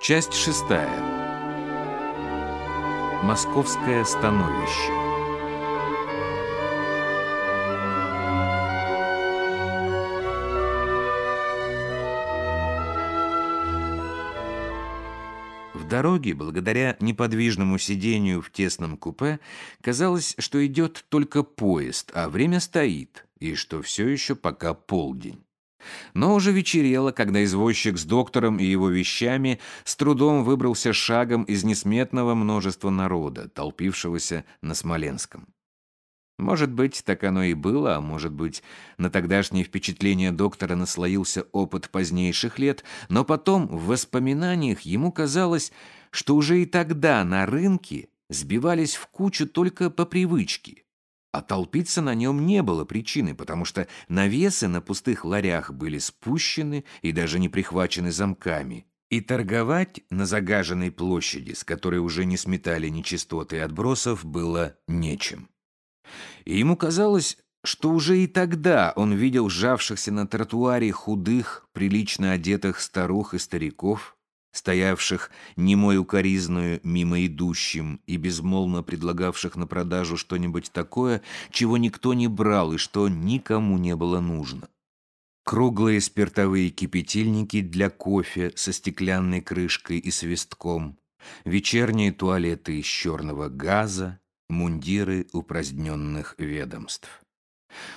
Часть шестая. Московское становище. В дороге, благодаря неподвижному сидению в тесном купе, казалось, что идет только поезд, а время стоит, и что все еще пока полдень. Но уже вечерело, когда извозчик с доктором и его вещами с трудом выбрался шагом из несметного множества народа, толпившегося на Смоленском. Может быть, так оно и было, а может быть, на тогдашнее впечатление доктора наслоился опыт позднейших лет, но потом в воспоминаниях ему казалось, что уже и тогда на рынке сбивались в кучу только по привычке. А толпиться на нем не было причины, потому что навесы на пустых ларях были спущены и даже не прихвачены замками. И торговать на загаженной площади, с которой уже не сметали нечистоты и отбросов, было нечем. И ему казалось, что уже и тогда он видел сжавшихся на тротуаре худых, прилично одетых старух и стариков, стоявших немой укоризную мимо идущим и безмолвно предлагавших на продажу что-нибудь такое, чего никто не брал и что никому не было нужно. Круглые спиртовые кипятильники для кофе со стеклянной крышкой и свистком, вечерние туалеты из черного газа, мундиры упраздненных ведомств.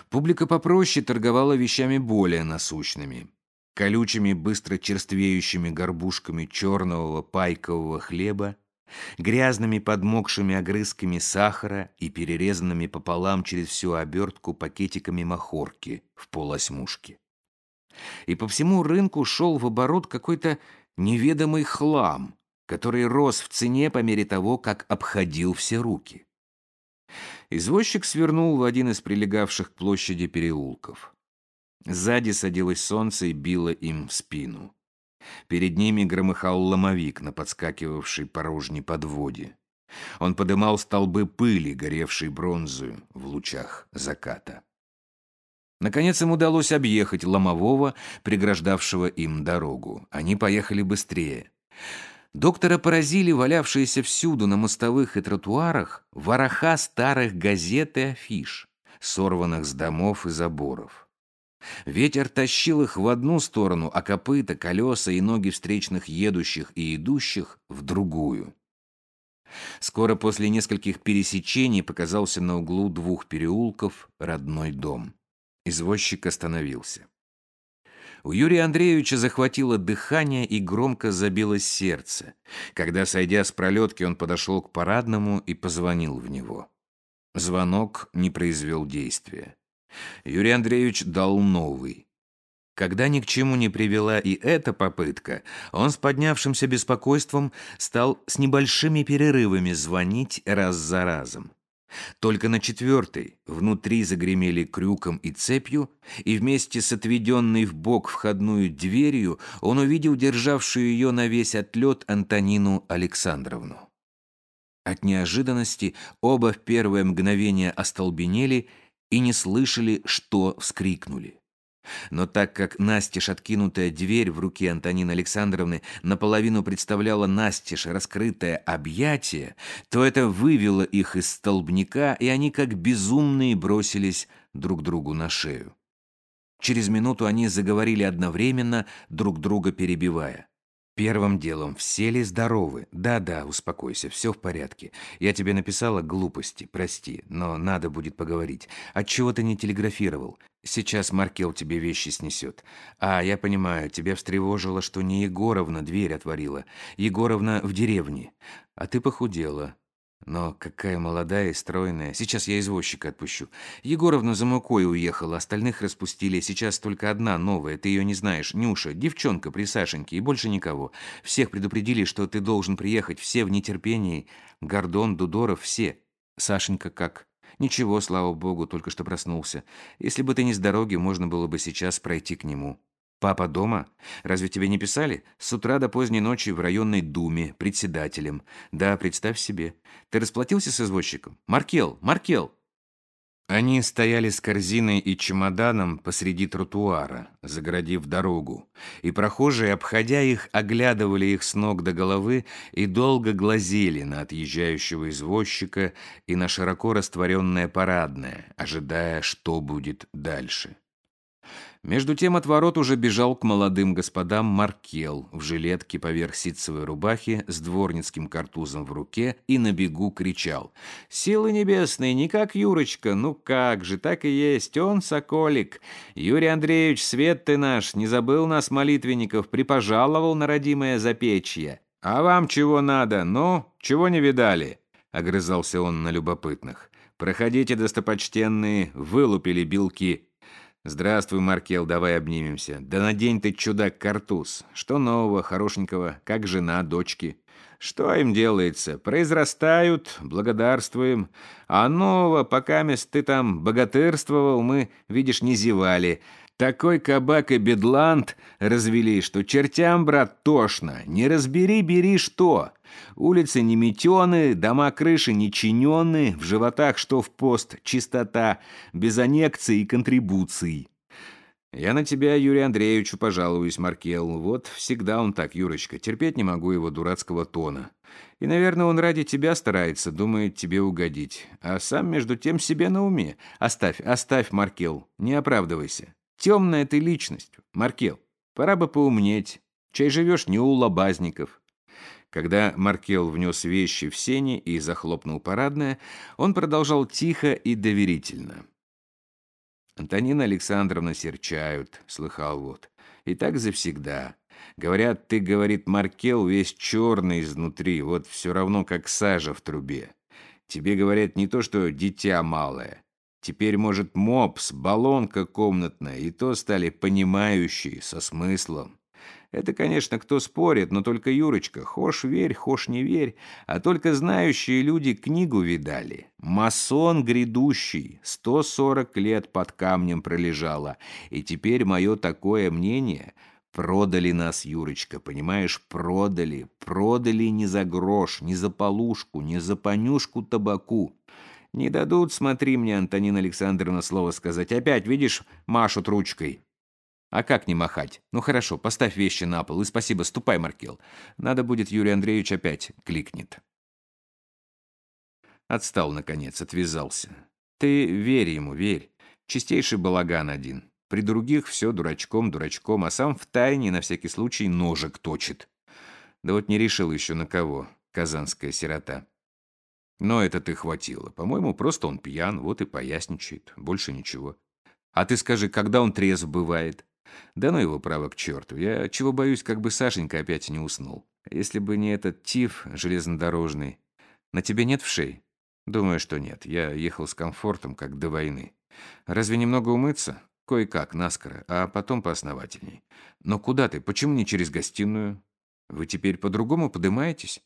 Публика попроще торговала вещами более насущными колючими, быстро черствеющими горбушками черного пайкового хлеба, грязными подмокшими огрызками сахара и перерезанными пополам через всю обертку пакетиками махорки в полосьмушке. И по всему рынку шел в оборот какой-то неведомый хлам, который рос в цене по мере того, как обходил все руки. Извозчик свернул в один из прилегавших к площади переулков. Сзади садилось солнце и било им в спину. Перед ними громыхал ломовик на подскакивавшей порожней подводе. Он подымал столбы пыли, горевшей бронзою в лучах заката. Наконец им удалось объехать ломового, преграждавшего им дорогу. Они поехали быстрее. Доктора поразили валявшиеся всюду на мостовых и тротуарах вороха старых газет и афиш, сорванных с домов и заборов. Ветер тащил их в одну сторону, а копыта, колеса и ноги встречных едущих и идущих — в другую. Скоро после нескольких пересечений показался на углу двух переулков родной дом. Извозчик остановился. У Юрия Андреевича захватило дыхание и громко забилось сердце. Когда, сойдя с пролетки, он подошел к парадному и позвонил в него. Звонок не произвел действия. Юрий Андреевич дал новый. Когда ни к чему не привела и эта попытка, он с поднявшимся беспокойством стал с небольшими перерывами звонить раз за разом. Только на четвертой внутри загремели крюком и цепью, и вместе с отведенной в бок входную дверью он увидел державшую ее на весь отлет Антонину Александровну. От неожиданности оба в первое мгновение остолбенели и не слышали, что вскрикнули. Но так как настежь откинутая дверь в руке Антонины Александровны наполовину представляла настежь раскрытое объятие, то это вывело их из столбняка, и они как безумные бросились друг другу на шею. Через минуту они заговорили одновременно, друг друга перебивая. Первым делом, все ли здоровы? Да-да, успокойся, все в порядке. Я тебе написала глупости, прости, но надо будет поговорить. Отчего ты не телеграфировал? Сейчас Маркел тебе вещи снесет. А, я понимаю, тебя встревожило, что не Егоровна дверь отворила. Егоровна в деревне. А ты похудела. Но какая молодая и стройная. Сейчас я извозчика отпущу. Егоровна за мукой уехала, остальных распустили. Сейчас только одна новая, ты ее не знаешь. Нюша, девчонка при Сашеньке и больше никого. Всех предупредили, что ты должен приехать. Все в нетерпении. Гордон, Дудоров, все. Сашенька как? Ничего, слава богу, только что проснулся. Если бы ты не с дороги, можно было бы сейчас пройти к нему. «Папа дома? Разве тебе не писали? С утра до поздней ночи в районной думе, председателем. Да, представь себе. Ты расплатился с извозчиком? Маркел, Маркел!» Они стояли с корзиной и чемоданом посреди тротуара, загородив дорогу, и прохожие, обходя их, оглядывали их с ног до головы и долго глазели на отъезжающего извозчика и на широко растворенное парадное, ожидая, что будет дальше. Между тем от ворот уже бежал к молодым господам Маркел в жилетке поверх ситцевой рубахи с дворницким картузом в руке и на бегу кричал. «Силы небесные, не как Юрочка, ну как же, так и есть, он соколик. Юрий Андреевич, свет ты наш, не забыл нас, молитвенников, припожаловал на родимое запечье. А вам чего надо, ну, чего не видали?» — огрызался он на любопытных. «Проходите, достопочтенные, вылупили белки». «Здравствуй, Маркел, давай обнимемся. Да надень ты, чудак, картуз. Что нового, хорошенького? Как жена, дочки?» «Что им делается? Произрастают, благодарствуем. А нового, пока мест ты там богатырствовал, мы, видишь, не зевали. Такой кабак и бедланд развели, что чертям, брат, тошно. Не разбери, бери что. Улицы не метены, дома крыши не чинены, в животах что в пост, чистота, без аннекций и контрибуций. Я на тебя, Юрий Андреевичу, пожалуюсь, Маркел. Вот всегда он так, Юрочка, терпеть не могу его дурацкого тона. И, наверное, он ради тебя старается, думает тебе угодить. А сам, между тем, себе на уме. Оставь, оставь, Маркел, не оправдывайся. Темная ты личность, Маркел. Пора бы поумнеть. Чай живешь не у лобазников. Когда Маркел внес вещи в сени и захлопнул парадное, он продолжал тихо и доверительно. «Антонина Александровна серчают», — слыхал вот. «И так завсегда. Говорят, ты, — говорит Маркел, — весь черный изнутри, вот все равно, как сажа в трубе. Тебе, говорят, не то что дитя малое. Теперь, может, мопс, баллонка комнатная, и то стали понимающие, со смыслом. Это, конечно, кто спорит, но только Юрочка, хошь верь, хошь не верь, а только знающие люди книгу видали. Масон грядущий, 140 лет под камнем пролежала, и теперь мое такое мнение... Продали нас, Юрочка, понимаешь, продали. Продали не за грош, не за полушку, не за понюшку табаку. Не дадут, смотри мне, Антонина Александровна, слово сказать. Опять, видишь, машут ручкой. А как не махать? Ну хорошо, поставь вещи на пол и спасибо, ступай, Маркел. Надо будет, Юрий Андреевич опять кликнет. Отстал, наконец, отвязался. Ты верь ему, верь. Чистейший балаган один. При других все дурачком, дурачком, а сам в тайне на всякий случай ножик точит. Да вот не решил еще на кого, казанская сирота. Но это ты хватило. По-моему, просто он пьян, вот и поясничает. Больше ничего. А ты скажи, когда он трезв бывает? Да ну его право к черту. Я чего боюсь, как бы Сашенька опять не уснул. Если бы не этот тиф железнодорожный. На тебе нет вшей? Думаю, что нет. Я ехал с комфортом, как до войны. Разве немного умыться? Кое-как, наскоро, а потом поосновательней. Но куда ты? Почему не через гостиную? Вы теперь по-другому подымаетесь?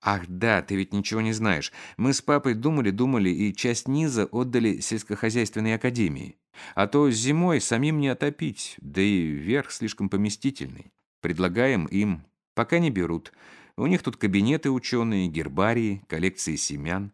Ах да, ты ведь ничего не знаешь. Мы с папой думали-думали и часть низа отдали сельскохозяйственной академии. А то зимой самим не отопить, да и верх слишком поместительный. Предлагаем им, пока не берут. У них тут кабинеты ученые, гербарии, коллекции семян.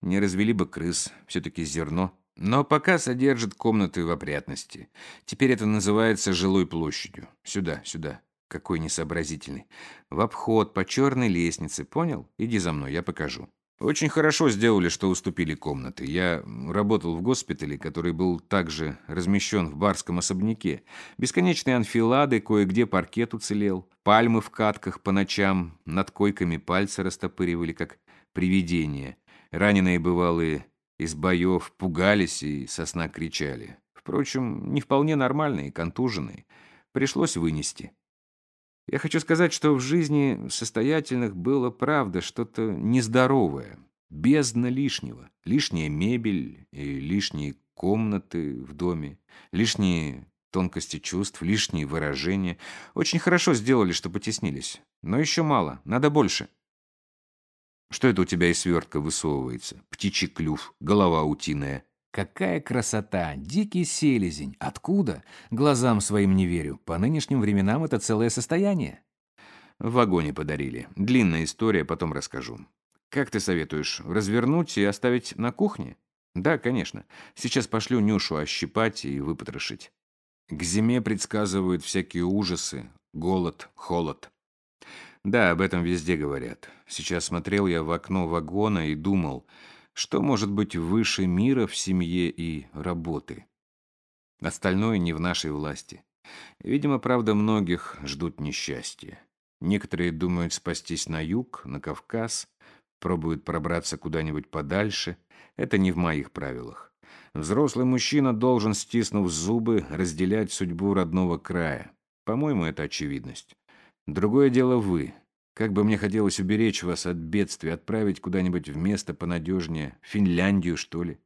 Не развели бы крыс, все-таки зерно. Но пока содержат комнаты в опрятности. Теперь это называется жилой площадью. Сюда, сюда. Какой несообразительный. В обход, по черной лестнице, понял? Иди за мной, я покажу. Очень хорошо сделали, что уступили комнаты. Я работал в госпитале, который был также размещен в барском особняке. Бесконечные анфилады, кое-где паркет уцелел. Пальмы в катках по ночам, над койками пальцы растопыривали, как привидения. Раненые бывалые из боев пугались и со сна кричали. Впрочем, не вполне нормальные, контуженные. Пришлось вынести. Я хочу сказать, что в жизни состоятельных было, правда, что-то нездоровое, бездна лишнего. Лишняя мебель и лишние комнаты в доме, лишние тонкости чувств, лишние выражения. Очень хорошо сделали, что потеснились. Но еще мало, надо больше. Что это у тебя из свертка высовывается? Птичий клюв, голова утиная. Какая красота! Дикий селезень! Откуда? Глазам своим не верю. По нынешним временам это целое состояние. В вагоне подарили. Длинная история, потом расскажу. Как ты советуешь, развернуть и оставить на кухне? Да, конечно. Сейчас пошлю Нюшу ощипать и выпотрошить. К зиме предсказывают всякие ужасы, голод, холод. Да, об этом везде говорят. Сейчас смотрел я в окно вагона и думал, что может быть выше мира в семье и работы. Остальное не в нашей власти. Видимо, правда, многих ждут несчастья. Некоторые думают спастись на юг, на Кавказ, пробуют пробраться куда-нибудь подальше. Это не в моих правилах. Взрослый мужчина должен, стиснув зубы, разделять судьбу родного края. По-моему, это очевидность. Другое дело вы. Как бы мне хотелось уберечь вас от бедствий, отправить куда-нибудь в место понадежнее, Финляндию, что ли.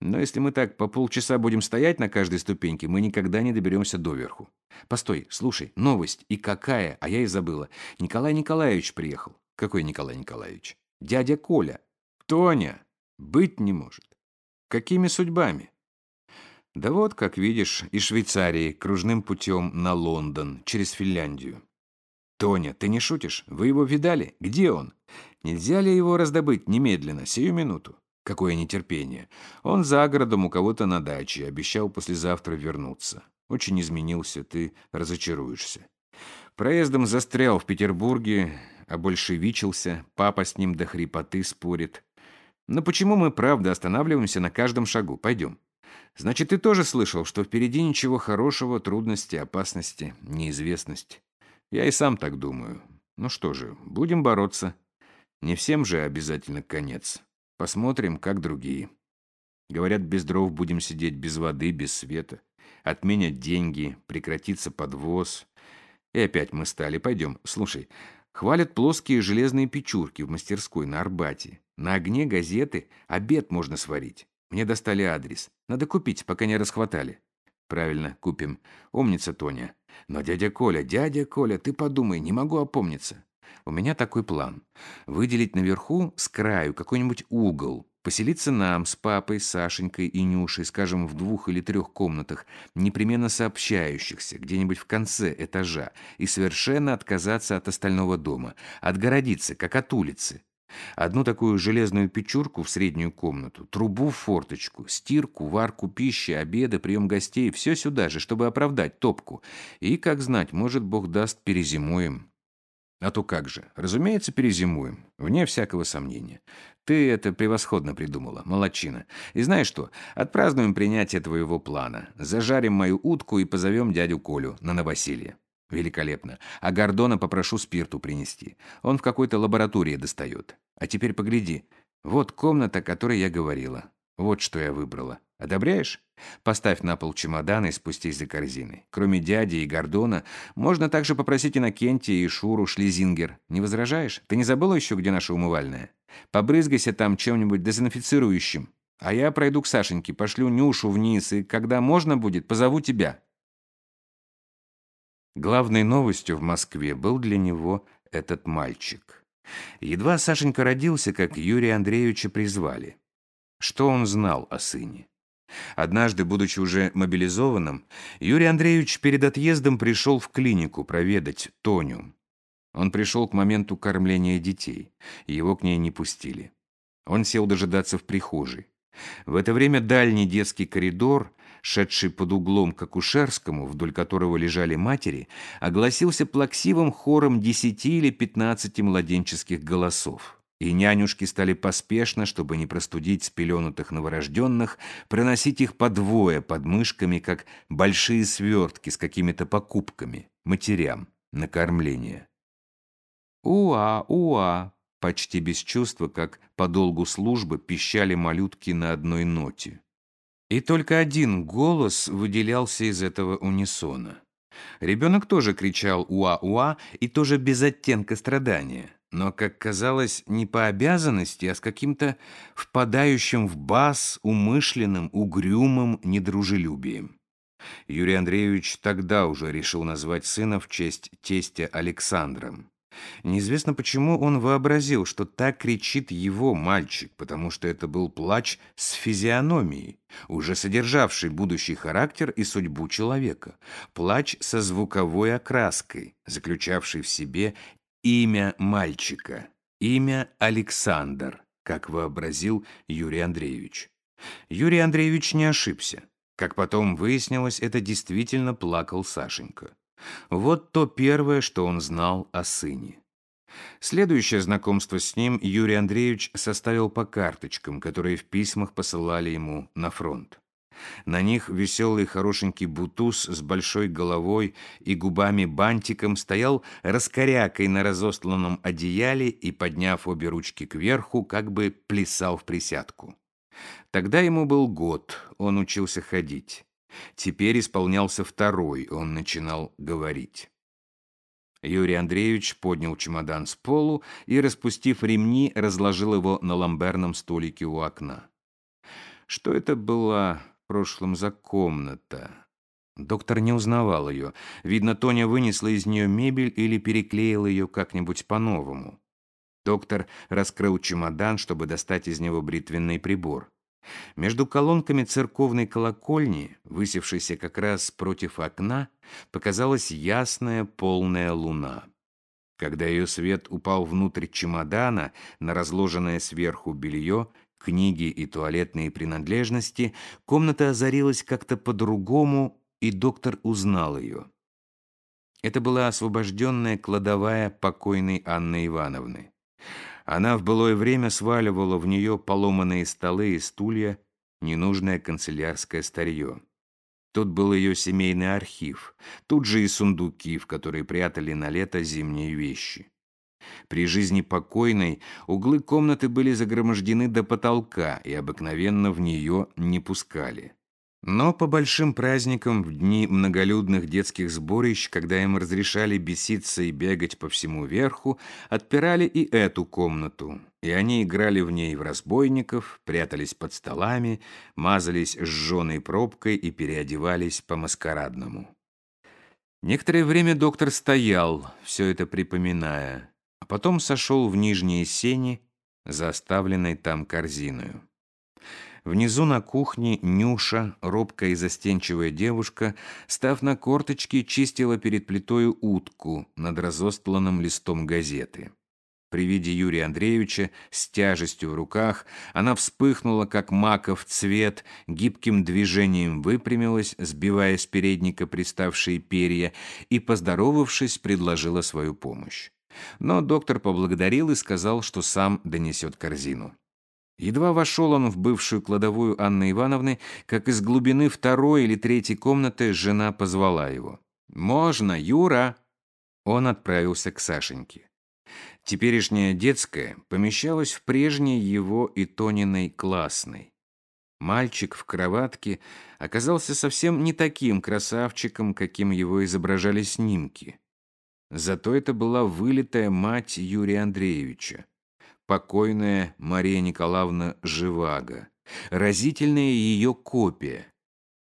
Но если мы так по полчаса будем стоять на каждой ступеньке, мы никогда не доберемся доверху. Постой, слушай, новость. И какая? А я и забыла. Николай Николаевич приехал. Какой Николай Николаевич? Дядя Коля. Тоня. Быть не может. Какими судьбами? Да вот, как видишь, из Швейцарии кружным путем на Лондон, через Финляндию. Тоня, ты не шутишь? Вы его видали? Где он? Нельзя ли его раздобыть немедленно, сию минуту? Какое нетерпение. Он за городом у кого-то на даче, обещал послезавтра вернуться. Очень изменился, ты разочаруешься. Проездом застрял в Петербурге, обольшевичился, папа с ним до хрипоты спорит. Но почему мы правда останавливаемся на каждом шагу? Пойдем. Значит, ты тоже слышал, что впереди ничего хорошего, трудности, опасности, неизвестность. Я и сам так думаю. Ну что же, будем бороться. Не всем же обязательно конец. Посмотрим, как другие. Говорят, без дров будем сидеть без воды, без света. Отменят деньги, прекратится подвоз. И опять мы стали. Пойдем, слушай. Хвалят плоские железные печурки в мастерской на Арбате. На огне газеты обед можно сварить. Мне достали адрес. Надо купить, пока не расхватали. Правильно, купим. Умница Тоня. Но дядя Коля, дядя Коля, ты подумай, не могу опомниться. У меня такой план. Выделить наверху с краю какой-нибудь угол, поселиться нам с папой, Сашенькой и Нюшей, скажем, в двух или трех комнатах, непременно сообщающихся, где-нибудь в конце этажа, и совершенно отказаться от остального дома, отгородиться, как от улицы. Одну такую железную печурку в среднюю комнату, трубу в форточку, стирку, варку пищи, обеды, прием гостей, все сюда же, чтобы оправдать топку. И, как знать, может, Бог даст, перезимуем. А то как же? Разумеется, перезимуем. Вне всякого сомнения. Ты это превосходно придумала, молодчина. И знаешь что? Отпразднуем принятие твоего плана. Зажарим мою утку и позовем дядю Колю на новоселье. Великолепно. А Гордона попрошу спирту принести. Он в какой-то лаборатории достает. А теперь погляди. Вот комната, о которой я говорила. Вот что я выбрала. Одобряешь? Поставь на пол чемодан и спустись за корзиной. Кроме дяди и Гордона, можно также попросить Иннокентия и Шуру Шлизингер. Не возражаешь? Ты не забыла еще, где наша умывальная? Побрызгайся там чем-нибудь дезинфицирующим. А я пройду к Сашеньке, пошлю Нюшу вниз, и когда можно будет, позову тебя». Главной новостью в Москве был для него этот мальчик. Едва Сашенька родился, как Юрия Андреевича призвали. Что он знал о сыне? Однажды, будучи уже мобилизованным, Юрий Андреевич перед отъездом пришел в клинику проведать Тоню. Он пришел к моменту кормления детей. Его к ней не пустили. Он сел дожидаться в прихожей. В это время дальний детский коридор, шедший под углом к акушерскому, вдоль которого лежали матери, огласился плаксивым хором десяти или пятнадцати младенческих голосов и нянюшки стали поспешно, чтобы не простудить спеленутых новорожденных, приносить их по двое под мышками, как большие свертки с какими-то покупками, матерям, на кормление. «Уа, уа!» Почти без чувства, как по долгу службы, пищали малютки на одной ноте. И только один голос выделялся из этого унисона. Ребенок тоже кричал «уа-уа» и тоже без оттенка страдания но, как казалось, не по обязанности, а с каким-то впадающим в бас, умышленным, угрюмым недружелюбием. Юрий Андреевич тогда уже решил назвать сына в честь тестя Александром. Неизвестно почему он вообразил, что так кричит его мальчик, потому что это был плач с физиономией, уже содержавший будущий характер и судьбу человека, плач со звуковой окраской, заключавший в себе Имя мальчика. Имя Александр, как вообразил Юрий Андреевич. Юрий Андреевич не ошибся. Как потом выяснилось, это действительно плакал Сашенька. Вот то первое, что он знал о сыне. Следующее знакомство с ним Юрий Андреевич составил по карточкам, которые в письмах посылали ему на фронт. На них веселый хорошенький бутуз с большой головой и губами-бантиком стоял раскорякой на разостланном одеяле и, подняв обе ручки кверху, как бы плясал в присядку. Тогда ему был год, он учился ходить. Теперь исполнялся второй, он начинал говорить. Юрий Андреевич поднял чемодан с полу и, распустив ремни, разложил его на ламберном столике у окна. Что это была в прошлом за комната? Доктор не узнавал ее. Видно, Тоня вынесла из нее мебель или переклеила ее как-нибудь по-новому. Доктор раскрыл чемодан, чтобы достать из него бритвенный прибор. Между колонками церковной колокольни, высевшейся как раз против окна, показалась ясная полная луна. Когда ее свет упал внутрь чемодана, на разложенное сверху белье, книги и туалетные принадлежности, комната озарилась как-то по-другому, и доктор узнал ее. Это была освобожденная кладовая покойной Анны Ивановны. Она в былое время сваливала в нее поломанные столы и стулья, ненужное канцелярское старье. Тут был ее семейный архив, тут же и сундуки, в которые прятали на лето зимние вещи. При жизни покойной углы комнаты были загромождены до потолка и обыкновенно в нее не пускали. Но по большим праздникам, в дни многолюдных детских сборищ, когда им разрешали беситься и бегать по всему верху, отпирали и эту комнату, и они играли в ней в разбойников, прятались под столами, мазались сжженной пробкой и переодевались по-маскарадному. Некоторое время доктор стоял, все это припоминая, а потом сошел в нижние сени за оставленной там корзиною. Внизу на кухне Нюша, робкая и застенчивая девушка, став на корточки, чистила перед плитою утку над разостланным листом газеты. При виде Юрия Андреевича с тяжестью в руках она вспыхнула, как маков цвет, гибким движением выпрямилась, сбивая с передника приставшие перья, и, поздоровавшись, предложила свою помощь. Но доктор поблагодарил и сказал, что сам донесет корзину. Едва вошел он в бывшую кладовую Анны Ивановны, как из глубины второй или третьей комнаты жена позвала его. «Можно, Юра!» Он отправился к Сашеньке. Теперешняя детская помещалась в прежней его и Тониной классной. Мальчик в кроватке оказался совсем не таким красавчиком, каким его изображали снимки. Зато это была вылитая мать Юрия Андреевича покойная Мария Николаевна Живаго, разительная ее копия,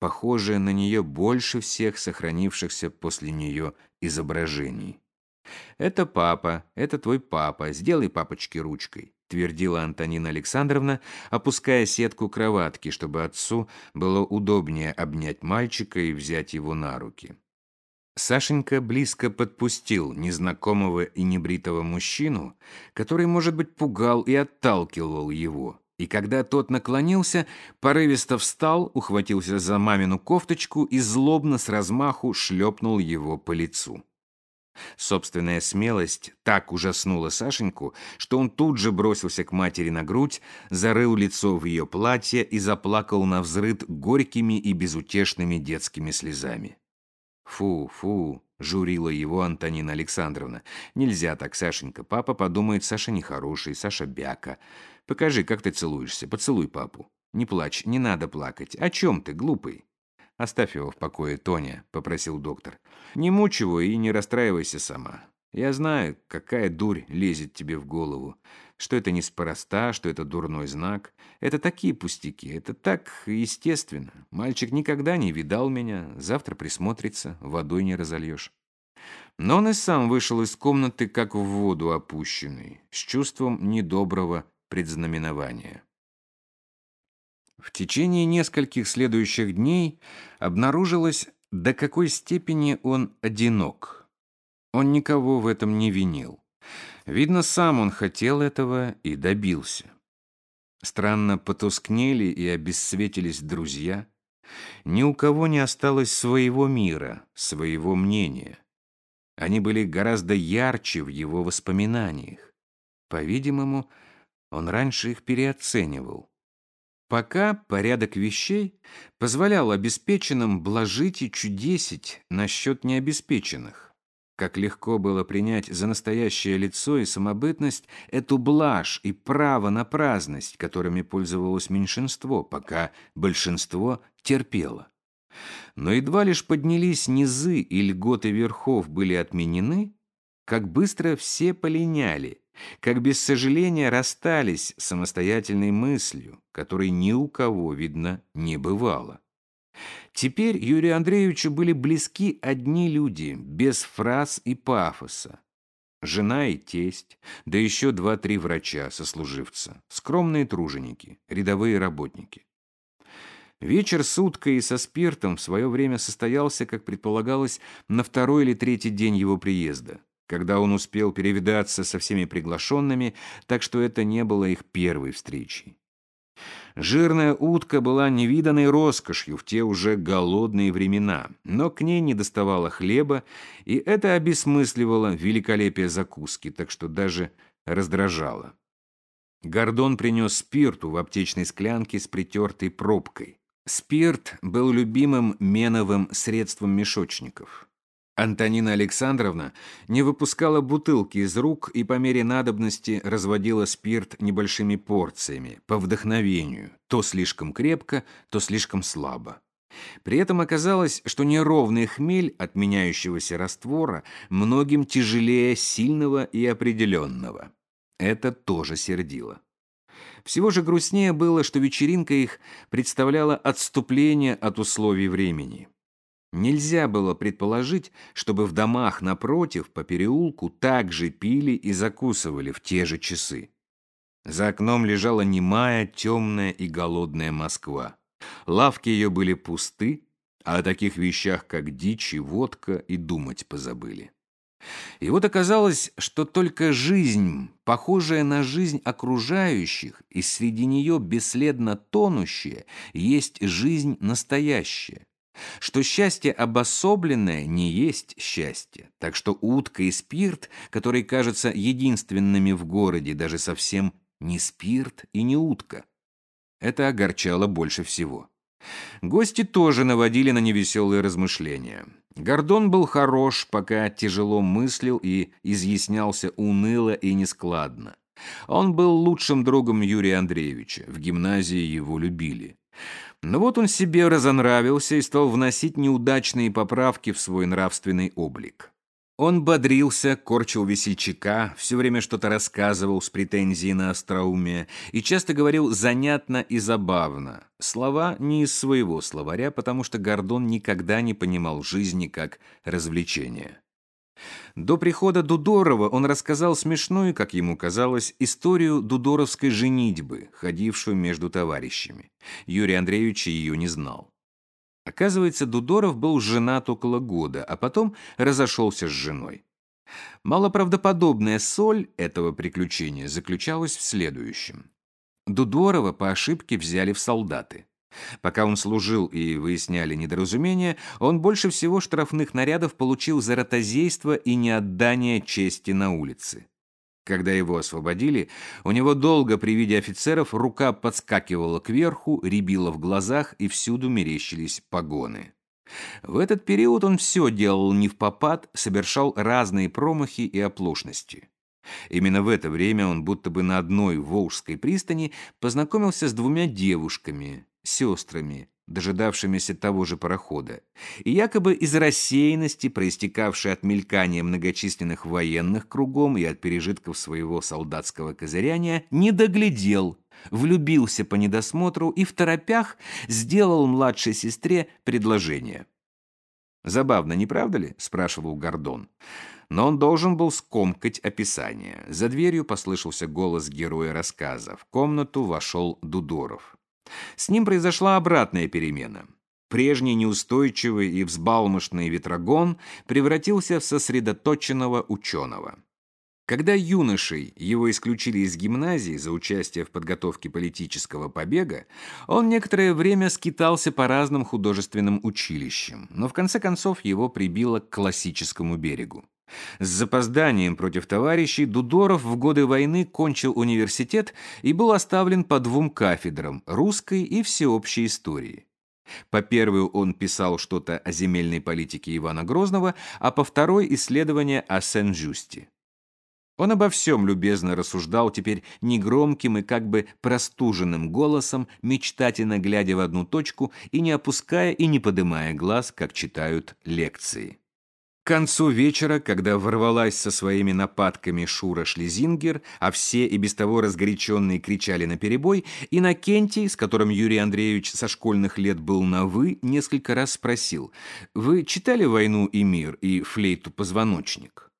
похожая на нее больше всех сохранившихся после нее изображений. «Это папа, это твой папа, сделай папочке ручкой», твердила Антонина Александровна, опуская сетку кроватки, чтобы отцу было удобнее обнять мальчика и взять его на руки. Сашенька близко подпустил незнакомого и небритого мужчину, который, может быть, пугал и отталкивал его. И когда тот наклонился, порывисто встал, ухватился за мамину кофточку и злобно с размаху шлепнул его по лицу. Собственная смелость так ужаснула Сашеньку, что он тут же бросился к матери на грудь, зарыл лицо в ее платье и заплакал на взрыд горькими и безутешными детскими слезами. «Фу, фу!» — журила его Антонина Александровна. «Нельзя так, Сашенька. Папа подумает, Саша нехороший, Саша бяка. Покажи, как ты целуешься. Поцелуй папу. Не плачь, не надо плакать. О чем ты, глупый?» «Оставь его в покое, Тоня», — попросил доктор. «Не мучь его и не расстраивайся сама. Я знаю, какая дурь лезет тебе в голову. Что это неспроста, что это дурной знак. Это такие пустяки, это так естественно. Мальчик никогда не видал меня, завтра присмотрится, водой не разольешь. Но он и сам вышел из комнаты, как в воду опущенный, с чувством недоброго предзнаменования. В течение нескольких следующих дней обнаружилось, до какой степени он одинок – он никого в этом не винил. Видно, сам он хотел этого и добился. Странно потускнели и обесцветились друзья. Ни у кого не осталось своего мира, своего мнения. Они были гораздо ярче в его воспоминаниях. По-видимому, он раньше их переоценивал. Пока порядок вещей позволял обеспеченным блажить и чудесить насчет необеспеченных. Как легко было принять за настоящее лицо и самобытность эту блажь и право на праздность, которыми пользовалось меньшинство, пока большинство терпело. Но едва лишь поднялись низы и льготы верхов были отменены, как быстро все полиняли, как без сожаления расстались самостоятельной мыслью, которой ни у кого, видно, не бывало. Теперь Юрию Андреевичу были близки одни люди, без фраз и пафоса. Жена и тесть, да еще два-три врача, сослуживца, скромные труженики, рядовые работники. Вечер с уткой и со спиртом в свое время состоялся, как предполагалось, на второй или третий день его приезда, когда он успел перевидаться со всеми приглашенными, так что это не было их первой встречей. Жирная утка была невиданной роскошью в те уже голодные времена, но к ней не доставало хлеба, и это обесмысливало великолепие закуски, так что даже раздражало. Гордон принес спирту в аптечной склянке с притертой пробкой. Спирт был любимым меновым средством мешочников. Антонина Александровна не выпускала бутылки из рук и по мере надобности разводила спирт небольшими порциями, по вдохновению, то слишком крепко, то слишком слабо. При этом оказалось, что неровный хмель от меняющегося раствора многим тяжелее сильного и определенного. Это тоже сердило. Всего же грустнее было, что вечеринка их представляла отступление от условий времени. Нельзя было предположить, чтобы в домах напротив, по переулку, также пили и закусывали в те же часы. За окном лежала немая, темная и голодная Москва. Лавки ее были пусты, а о таких вещах, как дичь и водка, и думать позабыли. И вот оказалось, что только жизнь, похожая на жизнь окружающих, и среди нее бесследно тонущая, есть жизнь настоящая что счастье обособленное не есть счастье, так что утка и спирт, которые кажутся единственными в городе, даже совсем не спирт и не утка. Это огорчало больше всего. Гости тоже наводили на невеселые размышления. Гордон был хорош, пока тяжело мыслил и изъяснялся уныло и нескладно. Он был лучшим другом Юрия Андреевича, в гимназии его любили. Но вот он себе разонравился и стал вносить неудачные поправки в свой нравственный облик. Он бодрился, корчил весельчака, все время что-то рассказывал с претензией на остроумие и часто говорил занятно и забавно. Слова не из своего словаря, потому что Гордон никогда не понимал жизни как развлечения. До прихода Дудорова он рассказал смешную, как ему казалось, историю дудоровской женитьбы, ходившую между товарищами. Юрий Андреевич ее не знал. Оказывается, Дудоров был женат около года, а потом разошелся с женой. Малоправдоподобная соль этого приключения заключалась в следующем. Дудорова по ошибке взяли в солдаты. Пока он служил и выясняли недоразумения, он больше всего штрафных нарядов получил за ротозейство и неотдание чести на улице. Когда его освободили, у него долго при виде офицеров рука подскакивала кверху, рябила в глазах и всюду мерещились погоны. В этот период он все делал не в попад, совершал разные промахи и оплошности. Именно в это время он будто бы на одной Волжской пристани познакомился с двумя девушками, сестрами, дожидавшимися того же парохода, и якобы из рассеянности, проистекавшей от мелькания многочисленных военных кругом и от пережитков своего солдатского козыряния, не доглядел, влюбился по недосмотру и в торопях сделал младшей сестре предложение. «Забавно, не правда ли?» — спрашивал Гордон. Но он должен был скомкать описание. За дверью послышался голос героя рассказа. В комнату вошел Дудоров. С ним произошла обратная перемена. Прежний неустойчивый и взбалмошный ветрогон превратился в сосредоточенного ученого. Когда юношей его исключили из гимназии за участие в подготовке политического побега, он некоторое время скитался по разным художественным училищам, но в конце концов его прибило к классическому берегу. С запозданием против товарищей Дудоров в годы войны кончил университет и был оставлен по двум кафедрам – русской и всеобщей истории. По первую он писал что-то о земельной политике Ивана Грозного, а по второй – исследование о Сен-Жюсте. Он обо всем любезно рассуждал теперь негромким и как бы простуженным голосом, мечтательно глядя в одну точку и не опуская и не подымая глаз, как читают лекции. К концу вечера, когда ворвалась со своими нападками Шура Шлезингер, а все и без того разгоряченные кричали на перебой, Иннокентий, с которым Юрий Андреевич со школьных лет был на «вы», несколько раз спросил, «Вы читали «Войну и мир» и «Флейту-позвоночник»?»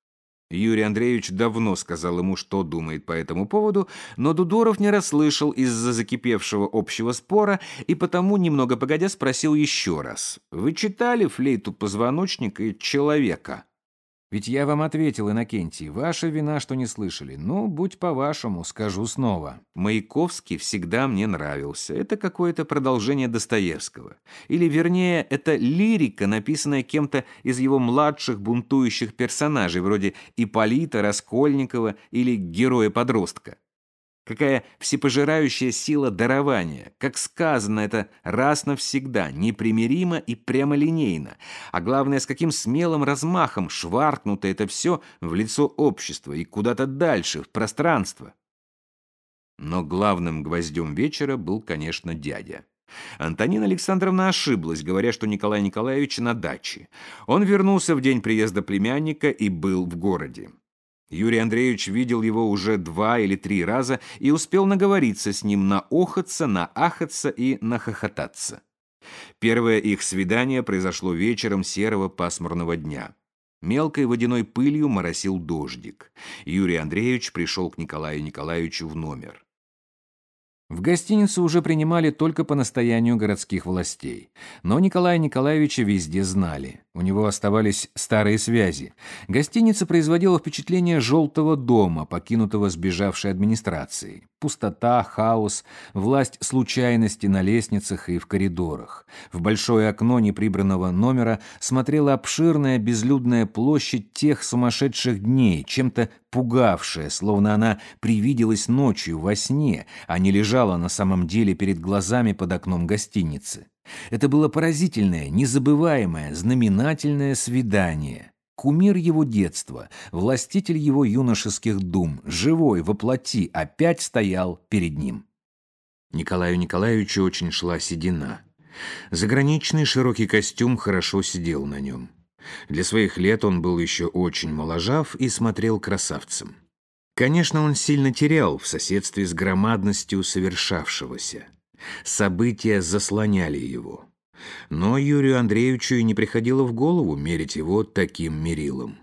Юрий Андреевич давно сказал ему, что думает по этому поводу, но Дудоров не расслышал из-за закипевшего общего спора и потому, немного погодя, спросил еще раз. «Вы читали флейту позвоночника и человека?» Ведь я вам ответил, Иннокентий, ваша вина, что не слышали. Ну, будь по-вашему, скажу снова. Маяковский всегда мне нравился. Это какое-то продолжение Достоевского. Или, вернее, это лирика, написанная кем-то из его младших бунтующих персонажей, вроде Ипполита, Раскольникова или героя-подростка. Какая всепожирающая сила дарования. Как сказано это раз навсегда, непримиримо и прямолинейно. А главное, с каким смелым размахом шваркнуто это все в лицо общества и куда-то дальше, в пространство. Но главным гвоздем вечера был, конечно, дядя. Антонина Александровна ошиблась, говоря, что Николай Николаевич на даче. Он вернулся в день приезда племянника и был в городе. Юрий Андреевич видел его уже два или три раза и успел наговориться с ним на охаться, на ахаться и на хохотаться. Первое их свидание произошло вечером серого пасмурного дня. Мелкой водяной пылью моросил дождик. Юрий Андреевич пришел к Николаю Николаевичу в номер. В гостиницу уже принимали только по настоянию городских властей. Но Николая Николаевича везде знали. У него оставались старые связи. Гостиница производила впечатление желтого дома, покинутого сбежавшей администрацией. Пустота, хаос, власть случайности на лестницах и в коридорах. В большое окно неприбранного номера смотрела обширная безлюдная площадь тех сумасшедших дней, чем-то пугавшая, словно она привиделась ночью во сне, а не лежала на самом деле перед глазами под окном гостиницы. Это было поразительное, незабываемое, знаменательное свидание. Кумир его детства, властитель его юношеских дум, живой, воплоти, опять стоял перед ним. Николаю Николаевичу очень шла седина. Заграничный широкий костюм хорошо сидел на нем. Для своих лет он был еще очень моложав и смотрел красавцем. Конечно, он сильно терял в соседстве с громадностью совершавшегося. События заслоняли его. Но Юрию Андреевичу и не приходило в голову мерить его таким мерилом.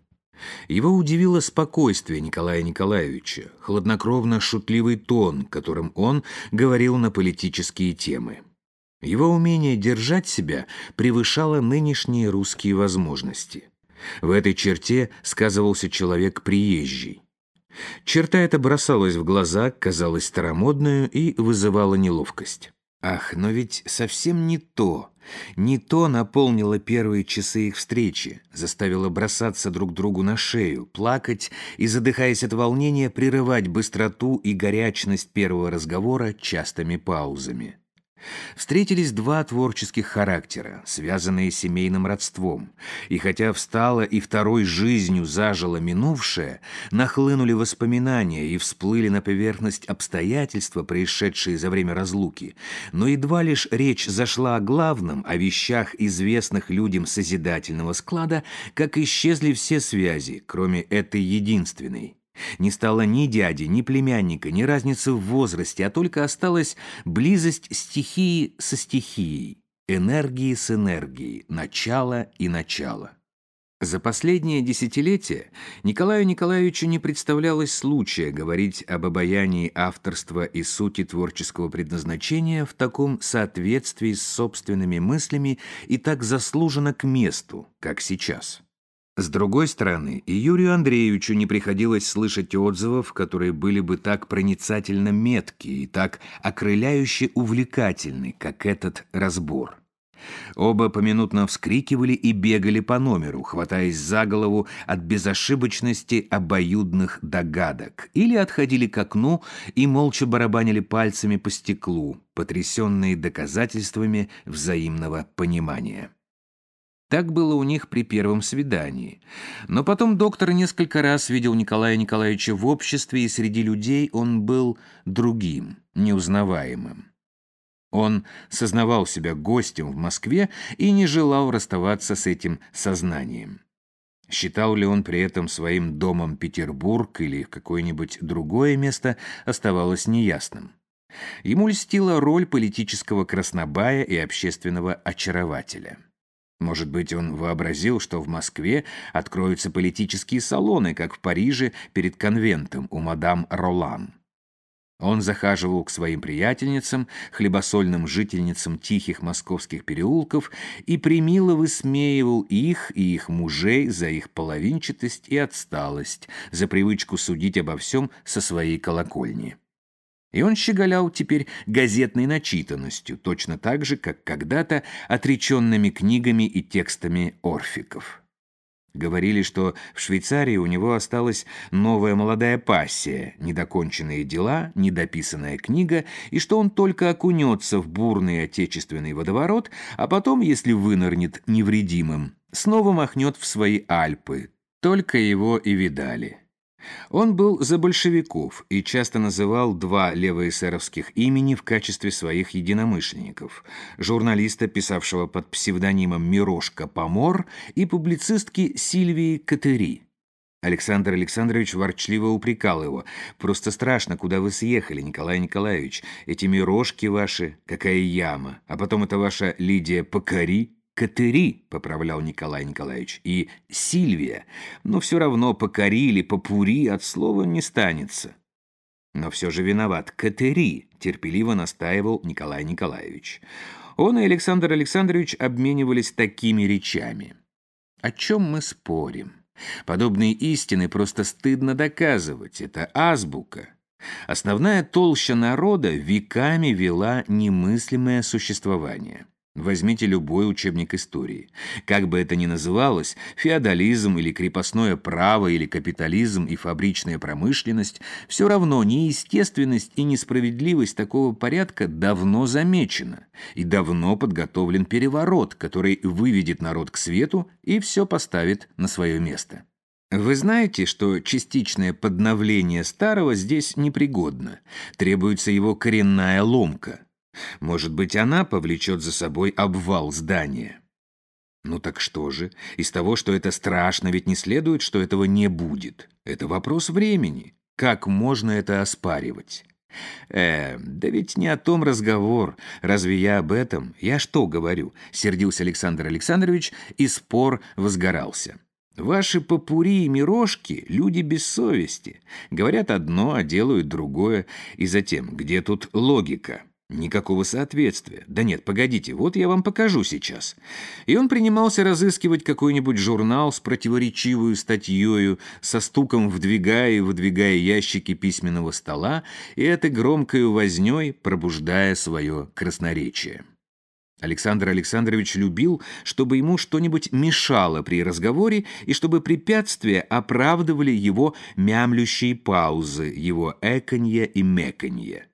Его удивило спокойствие Николая Николаевича, хладнокровно-шутливый тон, которым он говорил на политические темы. Его умение держать себя превышало нынешние русские возможности. В этой черте сказывался человек приезжий. Черта эта бросалась в глаза, казалась старомодную и вызывала неловкость. Ах, но ведь совсем не то. Не то наполнило первые часы их встречи, заставило бросаться друг другу на шею, плакать и, задыхаясь от волнения, прерывать быстроту и горячность первого разговора частыми паузами. Встретились два творческих характера, связанные семейным родством, и хотя встала и второй жизнью зажила минувшее, нахлынули воспоминания и всплыли на поверхность обстоятельства, происшедшие за время разлуки, но едва лишь речь зашла о главном, о вещах, известных людям созидательного склада, как исчезли все связи, кроме этой единственной. Не стало ни дяди, ни племянника, ни разницы в возрасте, а только осталась близость стихии со стихией, энергии с энергией, начало и начало. За последнее десятилетие Николаю Николаевичу не представлялось случая говорить об обаянии авторства и сути творческого предназначения в таком соответствии с собственными мыслями и так заслуженно к месту, как сейчас. С другой стороны, и Юрию Андреевичу не приходилось слышать отзывов, которые были бы так проницательно метки и так окрыляюще увлекательны, как этот разбор. Оба поминутно вскрикивали и бегали по номеру, хватаясь за голову от безошибочности обоюдных догадок, или отходили к окну и молча барабанили пальцами по стеклу, потрясенные доказательствами взаимного понимания. Так было у них при первом свидании. Но потом доктор несколько раз видел Николая Николаевича в обществе, и среди людей он был другим, неузнаваемым. Он сознавал себя гостем в Москве и не желал расставаться с этим сознанием. Считал ли он при этом своим домом Петербург или какое-нибудь другое место, оставалось неясным. Ему льстила роль политического краснобая и общественного очарователя. Может быть, он вообразил, что в Москве откроются политические салоны, как в Париже перед конвентом у мадам Ролан. Он захаживал к своим приятельницам, хлебосольным жительницам тихих московских переулков и примило высмеивал их и их мужей за их половинчатость и отсталость, за привычку судить обо всем со своей колокольни. И он щеголял теперь газетной начитанностью, точно так же, как когда-то отреченными книгами и текстами орфиков. Говорили, что в Швейцарии у него осталась новая молодая пассия, недоконченные дела, недописанная книга, и что он только окунется в бурный отечественный водоворот, а потом, если вынырнет невредимым, снова махнет в свои Альпы. Только его и видали. Он был за большевиков и часто называл два левоэсеровских имени в качестве своих единомышленников – журналиста, писавшего под псевдонимом Мирошка Помор, и публицистки Сильвии Катери. Александр Александрович ворчливо упрекал его. «Просто страшно, куда вы съехали, Николай Николаевич. Эти мирошки ваши, какая яма. А потом это ваша Лидия Покори». Катери, поправлял Николай Николаевич, и Сильвия, но все равно покори или попури от слова не станется. Но все же виноват Катери, терпеливо настаивал Николай Николаевич. Он и Александр Александрович обменивались такими речами. О чем мы спорим? Подобные истины просто стыдно доказывать, это азбука. Основная толща народа веками вела немыслимое существование. Возьмите любой учебник истории. Как бы это ни называлось, феодализм или крепостное право, или капитализм и фабричная промышленность, все равно неестественность и несправедливость такого порядка давно замечена, и давно подготовлен переворот, который выведет народ к свету и все поставит на свое место. Вы знаете, что частичное подновление старого здесь непригодно, требуется его коренная ломка – может быть, она повлечет за собой обвал здания. Ну так что же? Из того, что это страшно, ведь не следует, что этого не будет. Это вопрос времени. Как можно это оспаривать? «Э, да ведь не о том разговор. Разве я об этом? Я что говорю?» — сердился Александр Александрович, и спор возгорался. «Ваши попури и мирожки — люди без совести. Говорят одно, а делают другое. И затем, где тут логика?» Никакого соответствия. Да нет, погодите, вот я вам покажу сейчас. И он принимался разыскивать какой-нибудь журнал с противоречивую статьёю, со стуком вдвигая и выдвигая ящики письменного стола, и этой громкой вознёй пробуждая свое красноречие. Александр Александрович любил, чтобы ему что-нибудь мешало при разговоре и чтобы препятствия оправдывали его мямлющие паузы, его эканье и меканье.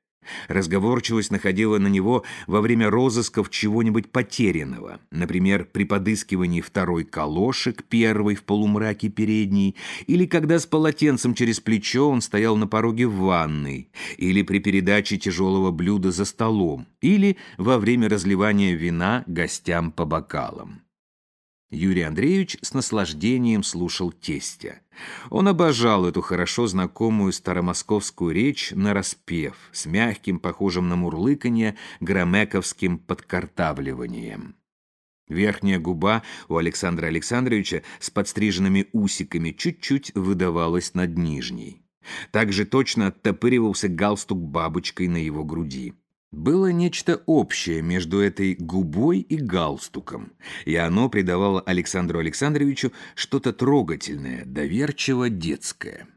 Разговорчивость находила на него во время розысков чего-нибудь потерянного, например, при подыскивании второй калошек, первой в полумраке передней, или когда с полотенцем через плечо он стоял на пороге ванной, или при передаче тяжелого блюда за столом, или во время разливания вина гостям по бокалам. Юрий Андреевич с наслаждением слушал тестя. Он обожал эту хорошо знакомую старомосковскую речь на распев с мягким, похожим на мурлыканье, громековским подкартавливанием. Верхняя губа у Александра Александровича с подстриженными усиками чуть-чуть выдавалась над нижней. Также точно оттопыривался галстук бабочкой на его груди. Было нечто общее между этой губой и галстуком, и оно придавало Александру Александровичу что-то трогательное, доверчиво детское.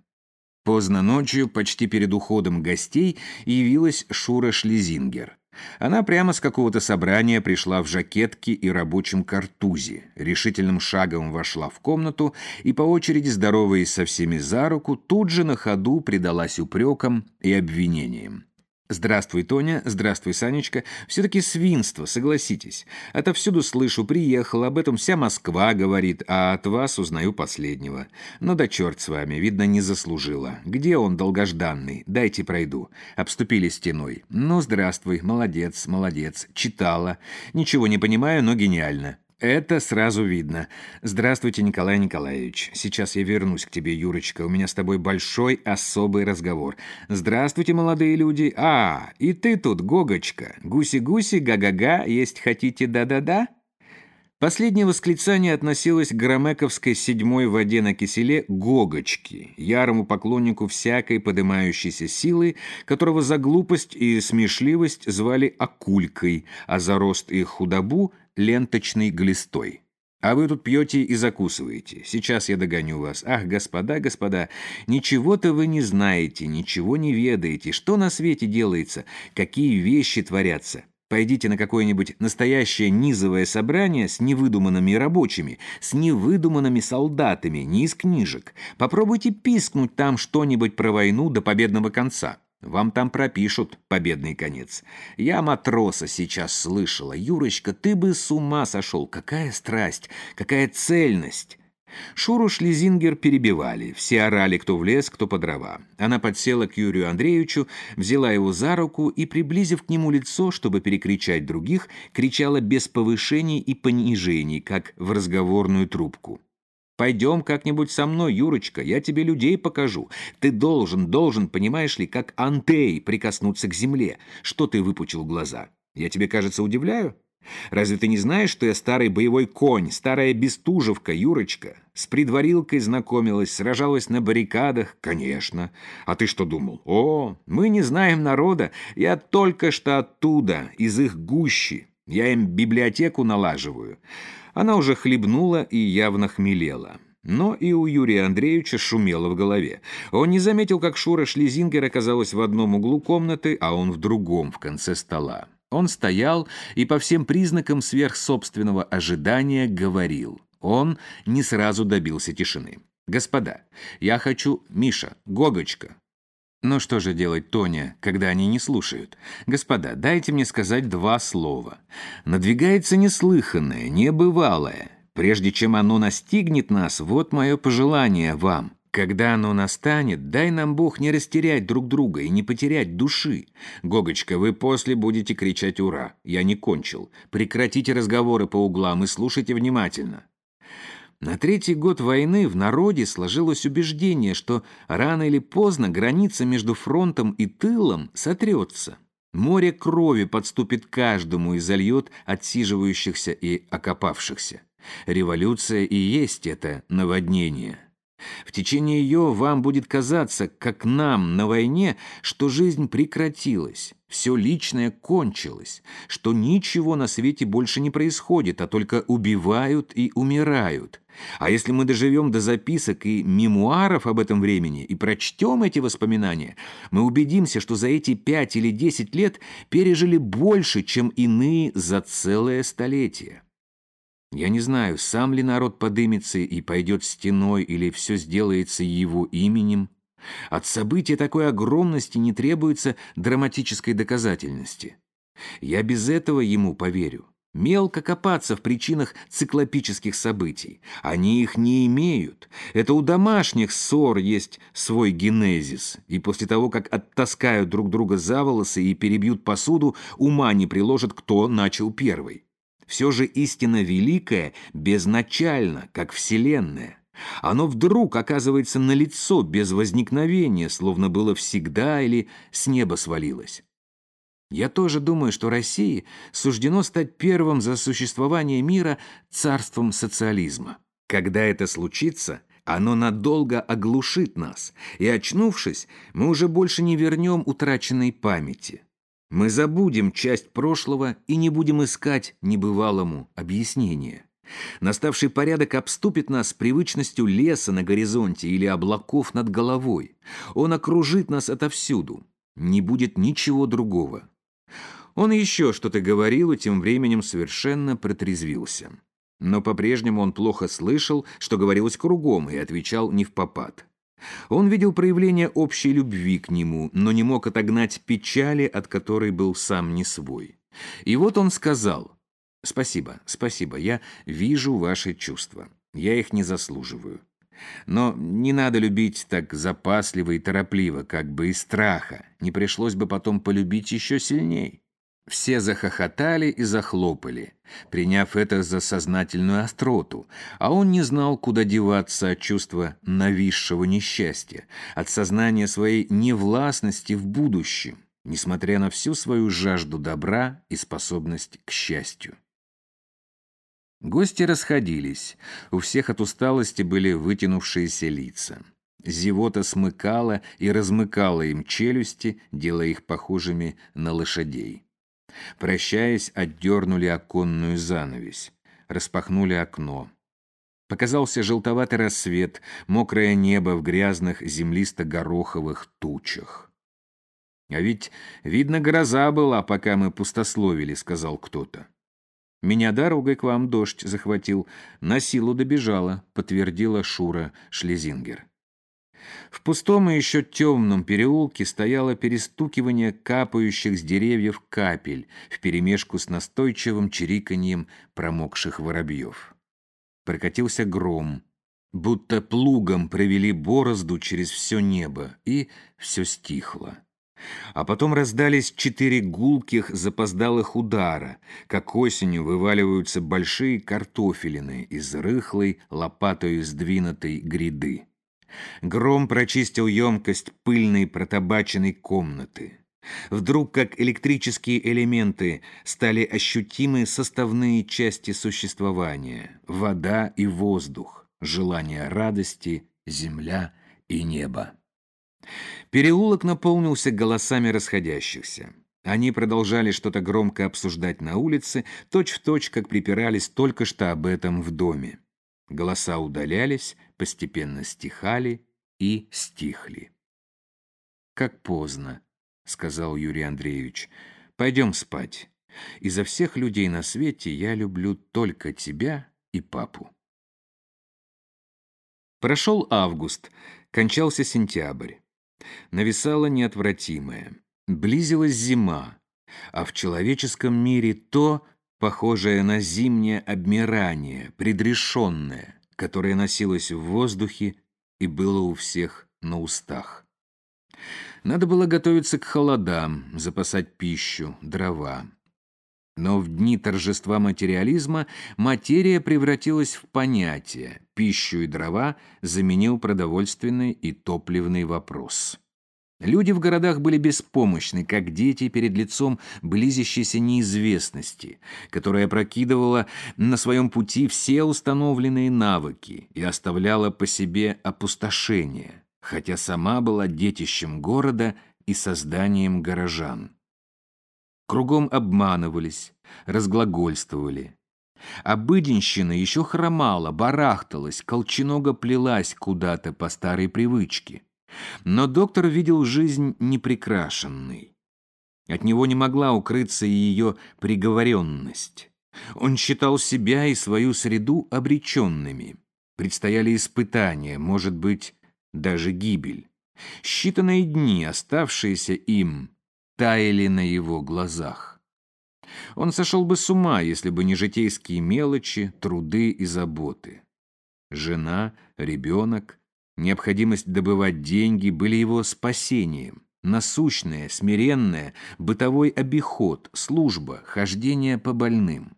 Поздно ночью, почти перед уходом гостей, явилась Шура Шлезингер. Она прямо с какого-то собрания пришла в жакетке и рабочем картузе, решительным шагом вошла в комнату и, по очереди здороваясь со всеми за руку, тут же на ходу предалась упрекам и обвинениям. «Здравствуй, Тоня, здравствуй, Санечка. Все-таки свинство, согласитесь. Отовсюду слышу, приехал, об этом вся Москва говорит, а от вас узнаю последнего. Ну да черт с вами, видно, не заслужила. Где он, долгожданный? Дайте пройду». Обступили стеной. «Ну, здравствуй, молодец, молодец. Читала. Ничего не понимаю, но гениально». «Это сразу видно. Здравствуйте, Николай Николаевич. Сейчас я вернусь к тебе, Юрочка. У меня с тобой большой особый разговор. Здравствуйте, молодые люди. А, и ты тут, Гогочка. Гуси-гуси, га-га-га, есть хотите да-да-да?» Последнее восклицание относилось к громековской седьмой воде на киселе Гогочки, ярому поклоннику всякой подымающейся силы, которого за глупость и смешливость звали Акулькой, а за рост и худобу ленточной глистой. А вы тут пьете и закусываете. Сейчас я догоню вас. Ах, господа, господа, ничего-то вы не знаете, ничего не ведаете. Что на свете делается? Какие вещи творятся? Пойдите на какое-нибудь настоящее низовое собрание с невыдуманными рабочими, с невыдуманными солдатами, не из книжек. Попробуйте пискнуть там что-нибудь про войну до победного конца. Вам там пропишут победный конец. Я матроса сейчас слышала. Юрочка, ты бы с ума сошел. Какая страсть, какая цельность. Шуру Шлезингер перебивали. Все орали, кто в лес, кто по дрова. Она подсела к Юрию Андреевичу, взяла его за руку и, приблизив к нему лицо, чтобы перекричать других, кричала без повышений и понижений, как в разговорную трубку. Пойдем как-нибудь со мной, Юрочка, я тебе людей покажу. Ты должен, должен, понимаешь ли, как Антей прикоснуться к земле. Что ты выпучил глаза? Я тебе, кажется, удивляю? Разве ты не знаешь, что я старый боевой конь, старая бестужевка, Юрочка? С предварилкой знакомилась, сражалась на баррикадах? Конечно. А ты что думал? О, мы не знаем народа. Я только что оттуда, из их гущи. Я им библиотеку налаживаю. Она уже хлебнула и явно хмелела. Но и у Юрия Андреевича шумело в голове. Он не заметил, как Шура Шлезингер оказалась в одном углу комнаты, а он в другом, в конце стола. Он стоял и по всем признакам сверхсобственного ожидания говорил. Он не сразу добился тишины. «Господа, я хочу... Миша, Гогочка, но что же делать, Тоня, когда они не слушают? Господа, дайте мне сказать два слова. Надвигается неслыханное, небывалое. Прежде чем оно настигнет нас, вот мое пожелание вам. Когда оно настанет, дай нам Бог не растерять друг друга и не потерять души. Гогочка, вы после будете кричать «Ура!» Я не кончил. Прекратите разговоры по углам и слушайте внимательно. На третий год войны в народе сложилось убеждение, что рано или поздно граница между фронтом и тылом сотрется. Море крови подступит каждому и зальет отсиживающихся и окопавшихся. Революция и есть это наводнение. В течение ее вам будет казаться, как нам на войне, что жизнь прекратилась, все личное кончилось, что ничего на свете больше не происходит, а только убивают и умирают. А если мы доживем до записок и мемуаров об этом времени и прочтем эти воспоминания, мы убедимся, что за эти пять или десять лет пережили больше, чем иные за целое столетие. Я не знаю, сам ли народ подымется и пойдет стеной, или все сделается его именем. От события такой огромности не требуется драматической доказательности. Я без этого ему поверю. Мелко копаться в причинах циклопических событий. Они их не имеют. Это у домашних ссор есть свой генезис. И после того, как оттаскают друг друга за волосы и перебьют посуду, ума не приложат, кто начал первый. Все же истина великая безначально, как Вселенная. Оно вдруг оказывается налицо, без возникновения, словно было всегда или с неба свалилось. Я тоже думаю, что России суждено стать первым за существование мира царством социализма. Когда это случится, оно надолго оглушит нас, и, очнувшись, мы уже больше не вернем утраченной памяти. Мы забудем часть прошлого и не будем искать небывалому объяснения. Наставший порядок обступит нас привычностью леса на горизонте или облаков над головой. Он окружит нас отовсюду. Не будет ничего другого. Он еще что-то говорил и тем временем совершенно протрезвился. Но по-прежнему он плохо слышал, что говорилось кругом, и отвечал не в попад. Он видел проявление общей любви к нему, но не мог отогнать печали, от которой был сам не свой. И вот он сказал, «Спасибо, спасибо, я вижу ваши чувства. Я их не заслуживаю. Но не надо любить так запасливо и торопливо, как бы из страха. Не пришлось бы потом полюбить еще сильней». Все захохотали и захлопали, приняв это за сознательную остроту, а он не знал, куда деваться от чувства нависшего несчастья, от сознания своей невластности в будущем, несмотря на всю свою жажду добра и способность к счастью. Гости расходились, у всех от усталости были вытянувшиеся лица. Зевота смыкала и размыкала им челюсти, делая их похожими на лошадей. Прощаясь, отдернули оконную занавесь, распахнули окно. Показался желтоватый рассвет, мокрое небо в грязных землисто-гороховых тучах. «А ведь, видно, гроза была, пока мы пустословили», — сказал кто-то. «Меня дорогой к вам дождь захватил, на силу добежала», — подтвердила Шура Шлезингер. В пустом и еще темном переулке стояло перестукивание капающих с деревьев капель вперемешку с настойчивым чириканьем промокших воробьев. Прокатился гром, будто плугом провели борозду через все небо, и все стихло. А потом раздались четыре гулких запоздалых удара, как осенью вываливаются большие картофелины из рыхлой, лопатою сдвинутой гряды. Гром прочистил емкость пыльной протобаченной комнаты. Вдруг, как электрические элементы, стали ощутимы составные части существования — вода и воздух, желание радости, земля и небо. Переулок наполнился голосами расходящихся. Они продолжали что-то громко обсуждать на улице, точь-в-точь, точь, как припирались только что об этом в доме. Голоса удалялись, постепенно стихали и стихли. «Как поздно», — сказал Юрий Андреевич. «Пойдем спать. Изо всех людей на свете я люблю только тебя и папу». Прошел август, кончался сентябрь. Нависало неотвратимое. Близилась зима, а в человеческом мире то, похожее на зимнее обмирание, предрешенное, которое носилось в воздухе и было у всех на устах. Надо было готовиться к холодам, запасать пищу, дрова. Но в дни торжества материализма материя превратилась в понятие, пищу и дрова заменил продовольственный и топливный вопрос. Люди в городах были беспомощны, как дети перед лицом близящейся неизвестности, которая прокидывала на своем пути все установленные навыки и оставляла по себе опустошение, хотя сама была детищем города и созданием горожан. Кругом обманывались, разглагольствовали. Обыденщина еще хромала, барахталась, колченога плелась куда-то по старой привычке. Но доктор видел жизнь неприкрашенной. От него не могла укрыться и ее приговоренность. Он считал себя и свою среду обреченными. Предстояли испытания, может быть, даже гибель. Считанные дни, оставшиеся им, таяли на его глазах. Он сошел бы с ума, если бы не житейские мелочи, труды и заботы. Жена, ребенок, Необходимость добывать деньги были его спасением. Насущное, смиренное, бытовой обиход, служба, хождение по больным.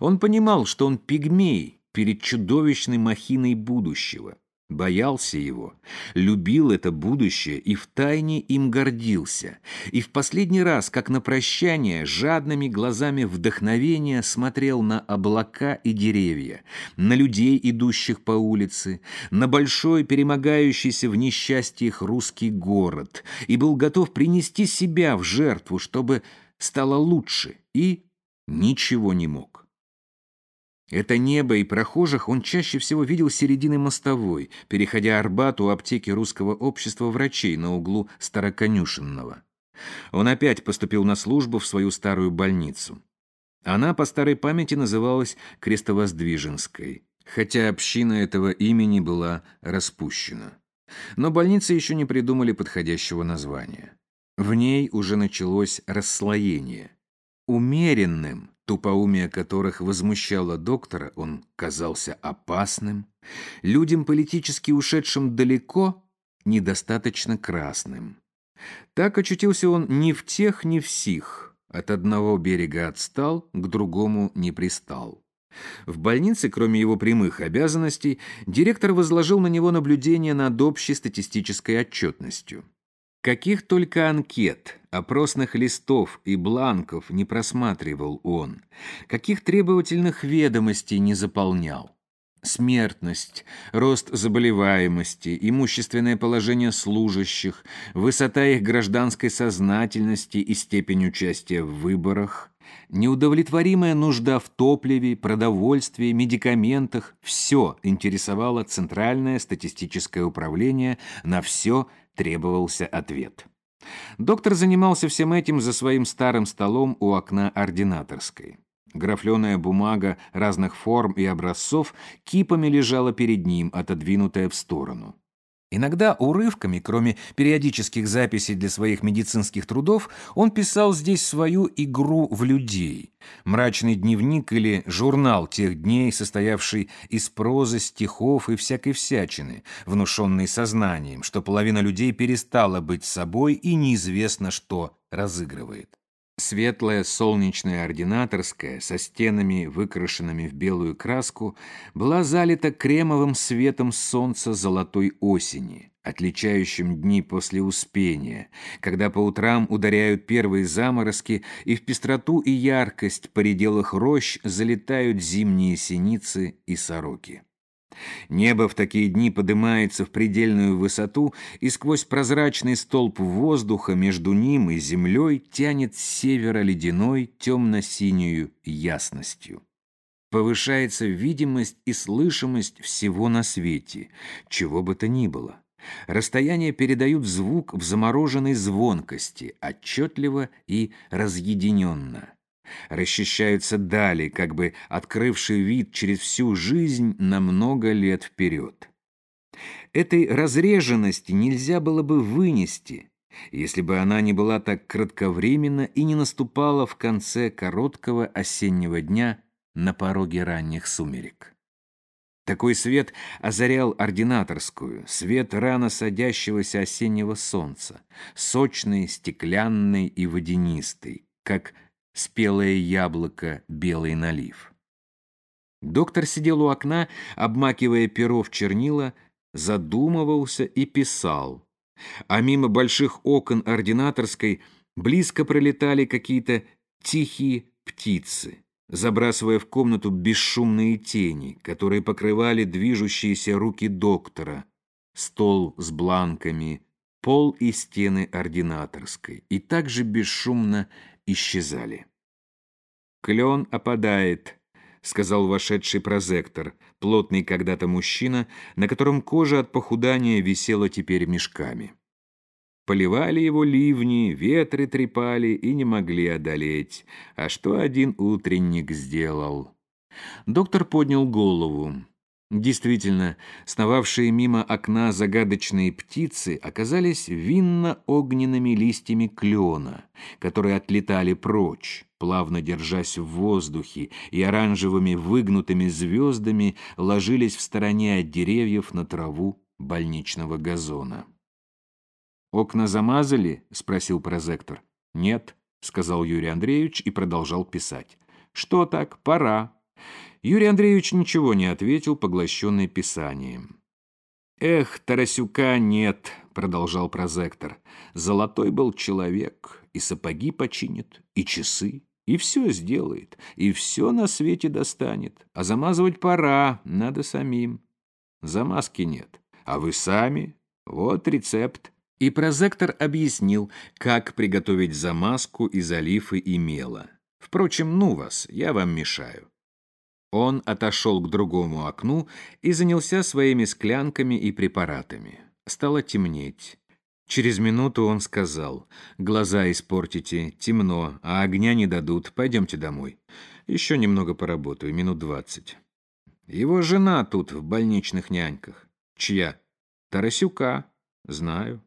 Он понимал, что он пигмей перед чудовищной махиной будущего, боялся его, любил это будущее и втайне им гордился, и в последний раз, как на прощание, жадными глазами вдохновения смотрел на облака и деревья, на людей, идущих по улице, на большой, перемогающийся в несчастьях русский город, и был готов принести себя в жертву, чтобы стало лучше, и ничего не мог. Это небо и прохожих он чаще всего видел с середины мостовой, переходя Арбат у аптеки русского общества врачей на углу Староконюшенного. Он опять поступил на службу в свою старую больницу. Она по старой памяти называлась Крестовоздвиженской, хотя община этого имени была распущена. Но больницы еще не придумали подходящего названия. В ней уже началось расслоение. Умеренным тупоумие которых возмущало доктора, он казался опасным, людям, политически ушедшим далеко, недостаточно красным. Так очутился он ни в тех, ни в сих, от одного берега отстал, к другому не пристал. В больнице, кроме его прямых обязанностей, директор возложил на него наблюдение над общей статистической отчетностью. Каких только анкет, опросных листов и бланков не просматривал он, каких требовательных ведомостей не заполнял. Смертность, рост заболеваемости, имущественное положение служащих, высота их гражданской сознательности и степень участия в выборах, неудовлетворимая нужда в топливе, продовольствии, медикаментах – все интересовало Центральное статистическое управление, на все требовался ответ. Доктор занимался всем этим за своим старым столом у окна ординаторской. Графленая бумага разных форм и образцов кипами лежала перед ним, отодвинутая в сторону. Иногда урывками, кроме периодических записей для своих медицинских трудов, он писал здесь свою игру в людей. Мрачный дневник или журнал тех дней, состоявший из прозы, стихов и всякой всячины, внушенный сознанием, что половина людей перестала быть собой и неизвестно, что разыгрывает. Светлая солнечная ординаторская со стенами, выкрашенными в белую краску, была залита кремовым светом солнца золотой осени, отличающим дни после успения, когда по утрам ударяют первые заморозки, и в пестроту и яркость поределых рощ залетают зимние синицы и сороки. Небо в такие дни поднимается в предельную высоту, и сквозь прозрачный столб воздуха между ним и землей тянет с севера ледяной темно-синюю ясностью. Повышается видимость и слышимость всего на свете, чего бы то ни было. Расстояния передают звук в замороженной звонкости, отчетливо и разъединенно расчищаются дали, как бы открывший вид через всю жизнь на много лет вперед. Этой разреженности нельзя было бы вынести, если бы она не была так кратковременна и не наступала в конце короткого осеннего дня на пороге ранних сумерек. Такой свет озарял ординаторскую, свет рано садящегося осеннего солнца, сочный, стеклянный и водянистый, как спелое яблоко, белый налив. Доктор сидел у окна, обмакивая перо в чернила, задумывался и писал. А мимо больших окон ординаторской близко пролетали какие-то тихие птицы, забрасывая в комнату бесшумные тени, которые покрывали движущиеся руки доктора, стол с бланками, пол и стены ординаторской, и также бесшумно исчезали. «Клен опадает», — сказал вошедший прозектор, плотный когда-то мужчина, на котором кожа от похудания висела теперь мешками. Поливали его ливни, ветры трепали и не могли одолеть. А что один утренник сделал? Доктор поднял голову. Действительно, сновавшие мимо окна загадочные птицы оказались винно-огненными листьями клена, которые отлетали прочь, плавно держась в воздухе, и оранжевыми выгнутыми звездами ложились в стороне от деревьев на траву больничного газона. «Окна замазали?» — спросил прозектор. «Нет», — сказал Юрий Андреевич и продолжал писать. «Что так? Пора». Юрий Андреевич ничего не ответил, поглощенный писанием. «Эх, Тарасюка нет», — продолжал прозектор. «Золотой был человек, и сапоги починит, и часы, и все сделает, и все на свете достанет. А замазывать пора, надо самим. Замазки нет, а вы сами. Вот рецепт». И прозектор объяснил, как приготовить замазку из олифы и мела. Впрочем, ну вас, я вам мешаю. Он отошел к другому окну и занялся своими склянками и препаратами. Стало темнеть. Через минуту он сказал, «Глаза испортите, темно, а огня не дадут, пойдемте домой. Еще немного поработаю, минут двадцать». Его жена тут, в больничных няньках. Чья? Тарасюка. Знаю.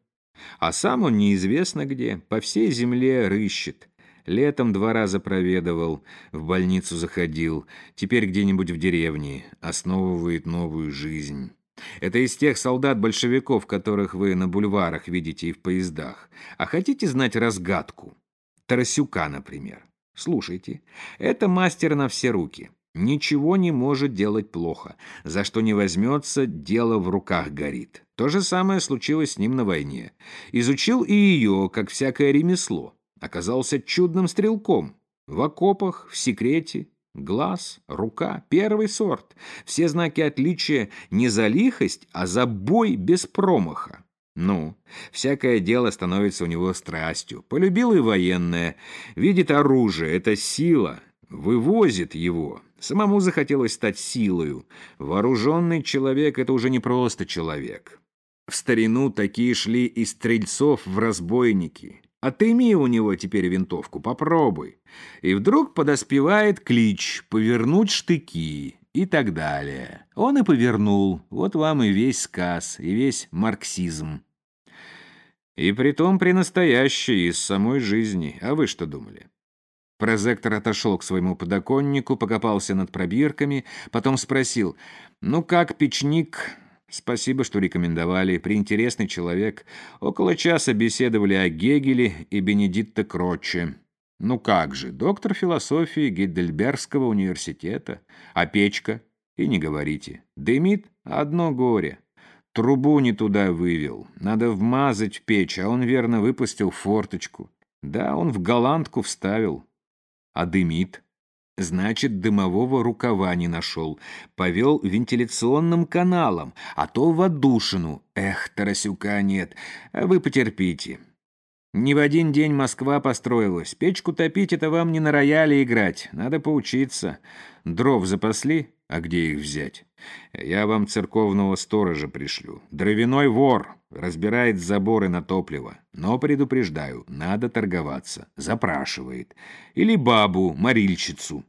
А сам он неизвестно где, по всей земле рыщет. Летом два раза проведывал, в больницу заходил, теперь где-нибудь в деревне, основывает новую жизнь. Это из тех солдат-большевиков, которых вы на бульварах видите и в поездах. А хотите знать разгадку? Тарасюка, например. Слушайте, это мастер на все руки. Ничего не может делать плохо. За что не возьмется, дело в руках горит. То же самое случилось с ним на войне. Изучил и ее, как всякое ремесло оказался чудным стрелком. В окопах, в секрете, глаз, рука, первый сорт. Все знаки отличия не за лихость, а за бой без промаха. Ну, всякое дело становится у него страстью. Полюбил и военное. Видит оружие, это сила. Вывозит его. Самому захотелось стать силою. Вооруженный человек — это уже не просто человек. В старину такие шли из стрельцов в разбойники. Отыми у него теперь винтовку, попробуй. И вдруг подоспевает клич «повернуть штыки» и так далее. Он и повернул. Вот вам и весь сказ, и весь марксизм. И притом при настоящей, из самой жизни. А вы что думали? Прозектор отошел к своему подоконнику, покопался над пробирками, потом спросил, «Ну как, печник, Спасибо, что рекомендовали. Приинтересный человек. Около часа беседовали о Гегеле и Бенедикте Кротче. Ну как же, доктор философии Гейдельбергского университета. А печка? И не говорите. Дымит? Одно горе. Трубу не туда вывел. Надо вмазать в печь, а он верно выпустил форточку. Да, он в голландку вставил. А дымит? Значит, дымового рукава не нашел. Повел вентиляционным каналом, а то в отдушину. Эх, Тарасюка нет, а вы потерпите. Не в один день Москва построилась. Печку топить — это вам не на рояле играть. Надо поучиться. Дров запасли? А где их взять? Я вам церковного сторожа пришлю. Дровяной вор. Разбирает заборы на топливо. Но предупреждаю, надо торговаться. Запрашивает. Или бабу, морильщицу.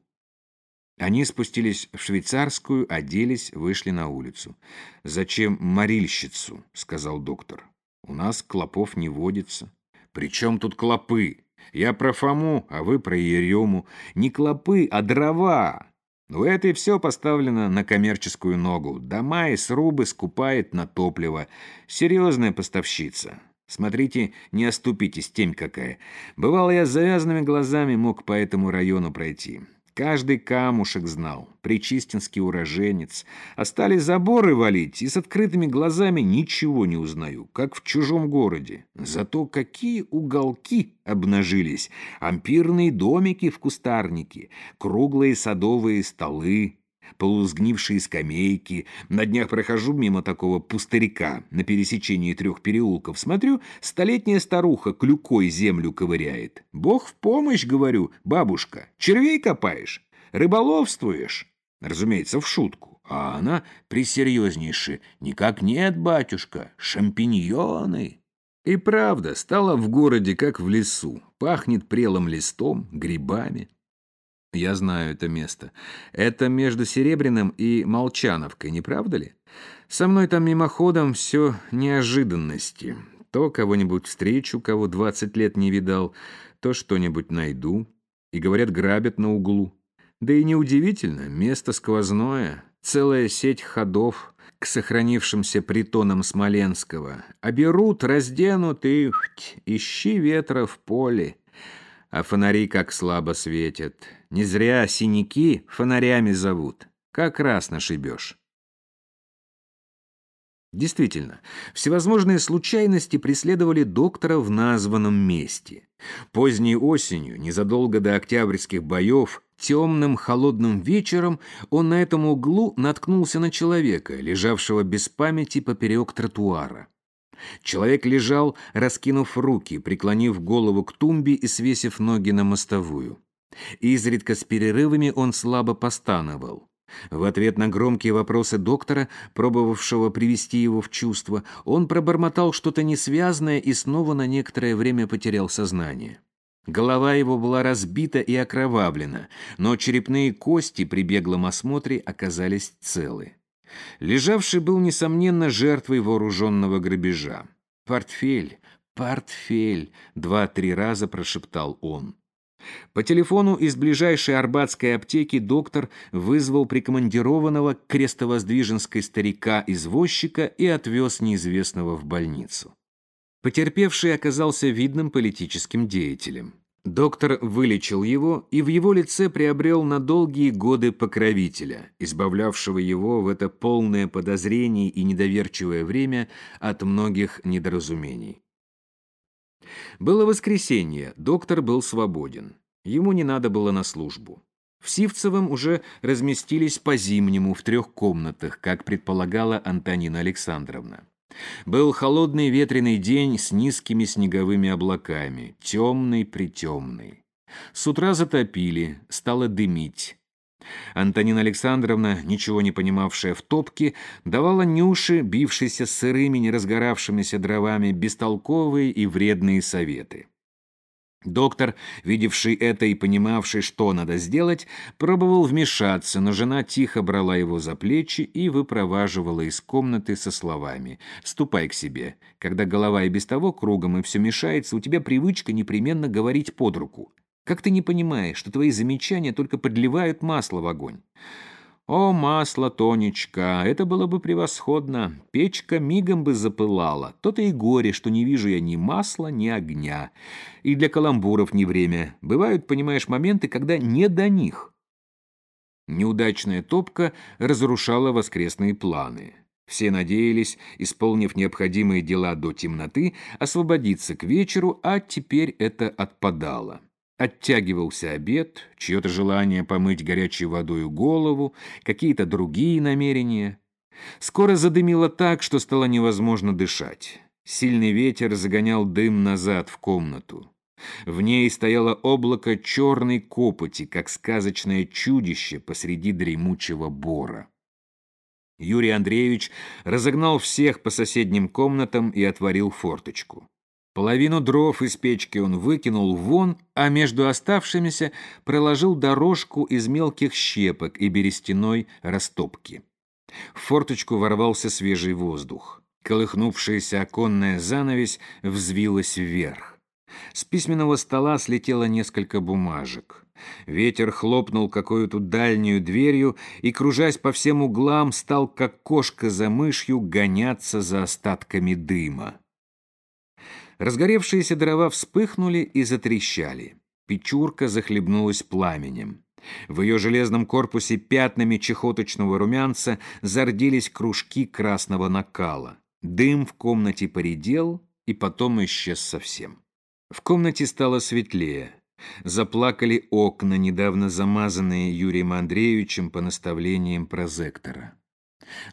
Они спустились в швейцарскую, оделись, вышли на улицу. «Зачем морильщицу?» — сказал доктор. «У нас клопов не водится». «При чем тут клопы? Я про Фому, а вы про Ерему. Не клопы, а дрова. У этой все поставлено на коммерческую ногу. Дома и срубы скупает на топливо. Серьезная поставщица. Смотрите, не оступитесь, темь какая. Бывало, я с завязанными глазами мог по этому району пройти. Каждый камушек знал, причистинский уроженец. Остались заборы валить, и с открытыми глазами ничего не узнаю, как в чужом городе. Зато какие уголки обнажились, ампирные домики в кустарнике, круглые садовые столы, полусгнившие скамейки. На днях прохожу мимо такого пустырька на пересечении трех переулков. Смотрю, столетняя старуха клюкой землю ковыряет. «Бог в помощь, — говорю, — бабушка, червей копаешь, рыболовствуешь?» Разумеется, в шутку. А она присерьезнейше. «Никак нет, батюшка, шампиньоны!» И правда, стало в городе, как в лесу. Пахнет прелым листом, грибами. Я знаю это место. Это между Серебряным и Молчановкой, не правда ли? Со мной там мимоходом все неожиданности. То кого-нибудь встречу, кого двадцать лет не видал, то что-нибудь найду. И, говорят, грабят на углу. Да и неудивительно, место сквозное, целая сеть ходов к сохранившимся притонам Смоленского. А берут, разденут и... ищи ветра в поле а фонари как слабо светят. Не зря синяки фонарями зовут. Как раз нашибешь. Действительно, всевозможные случайности преследовали доктора в названном месте. Поздней осенью, незадолго до октябрьских боев, темным холодным вечером он на этом углу наткнулся на человека, лежавшего без памяти поперек тротуара. Человек лежал, раскинув руки, преклонив голову к тумбе и свесив ноги на мостовую. Изредка с перерывами он слабо постановал. В ответ на громкие вопросы доктора, пробовавшего привести его в чувство, он пробормотал что-то несвязное и снова на некоторое время потерял сознание. Голова его была разбита и окровавлена, но черепные кости при беглом осмотре оказались целы. Лежавший был, несомненно, жертвой вооруженного грабежа. «Портфель, портфель!» — два-три раза прошептал он. По телефону из ближайшей арбатской аптеки доктор вызвал прикомандированного крестовоздвиженской старика-извозчика и отвез неизвестного в больницу. Потерпевший оказался видным политическим деятелем. Доктор вылечил его и в его лице приобрел на долгие годы покровителя, избавлявшего его в это полное подозрений и недоверчивое время от многих недоразумений. Было воскресенье, доктор был свободен. Ему не надо было на службу. В Сивцевом уже разместились по-зимнему в трех комнатах, как предполагала Антонина Александровна. Был холодный ветреный день с низкими снеговыми облаками, темный-притемный. С утра затопили, стало дымить. Антонина Александровна, ничего не понимавшая в топке, давала Нюше, бившейся сырыми, неразгоравшимися дровами, бестолковые и вредные советы. Доктор, видевший это и понимавший, что надо сделать, пробовал вмешаться, но жена тихо брала его за плечи и выпроваживала из комнаты со словами «Ступай к себе. Когда голова и без того кругом и все мешается, у тебя привычка непременно говорить под руку. Как ты не понимаешь, что твои замечания только подливают масло в огонь? О, масло, Тонечка, это было бы превосходно. Печка мигом бы запылала. То-то и горе, что не вижу я ни масла, ни огня. И для каламбуров не время. Бывают, понимаешь, моменты, когда не до них. Неудачная топка разрушала воскресные планы. Все надеялись, исполнив необходимые дела до темноты, освободиться к вечеру, а теперь это отпадало. Оттягивался обед, чье-то желание помыть горячей водой голову, какие-то другие намерения. Скоро задымило так, что стало невозможно дышать. Сильный ветер загонял дым назад в комнату. В ней стояло облако черной копоти, как сказочное чудище посреди дремучего бора. Юрий Андреевич разогнал всех по соседним комнатам и отворил форточку. Половину дров из печки он выкинул вон, а между оставшимися проложил дорожку из мелких щепок и берестяной растопки. В форточку ворвался свежий воздух. Колыхнувшаяся оконная занавесь взвилась вверх. С письменного стола слетело несколько бумажек. Ветер хлопнул какую-то дальнюю дверью и, кружась по всем углам, стал, как кошка за мышью, гоняться за остатками дыма. Разгоревшиеся дрова вспыхнули и затрещали. Печурка захлебнулась пламенем. В ее железном корпусе пятнами чехоточного румянца зардились кружки красного накала. Дым в комнате поредел и потом исчез совсем. В комнате стало светлее. Заплакали окна, недавно замазанные Юрием Андреевичем по наставлениям прозектора.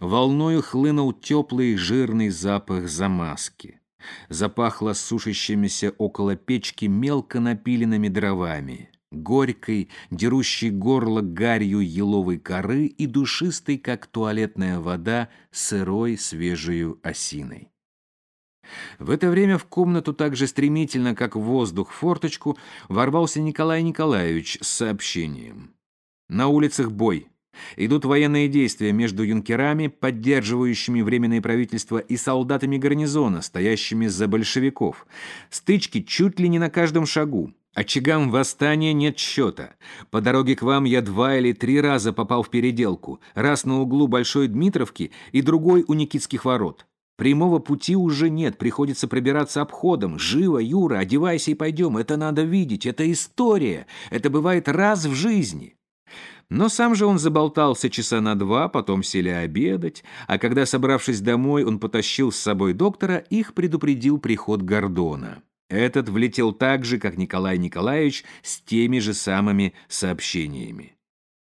Волною хлынул теплый жирный запах замазки. Запахло сушащимися около печки мелко напиленными дровами, горькой, дерущей горло гарью еловой коры и душистой, как туалетная вода, сырой свежей осиной. В это время в комнату так же стремительно, как воздух в форточку, ворвался Николай Николаевич с сообщением. «На улицах бой. Идут военные действия между юнкерами, поддерживающими Временное правительство, и солдатами гарнизона, стоящими за большевиков. Стычки чуть ли не на каждом шагу. Очагам восстания нет счета. По дороге к вам я два или три раза попал в переделку. Раз на углу Большой Дмитровки и другой у Никитских ворот. Прямого пути уже нет, приходится пробираться обходом. Живо, Юра, одевайся и пойдем. Это надо видеть, это история. Это бывает раз в жизни. Но сам же он заболтался часа на два, потом сели обедать, а когда, собравшись домой, он потащил с собой доктора, их предупредил приход Гордона. Этот влетел так же, как Николай Николаевич, с теми же самыми сообщениями.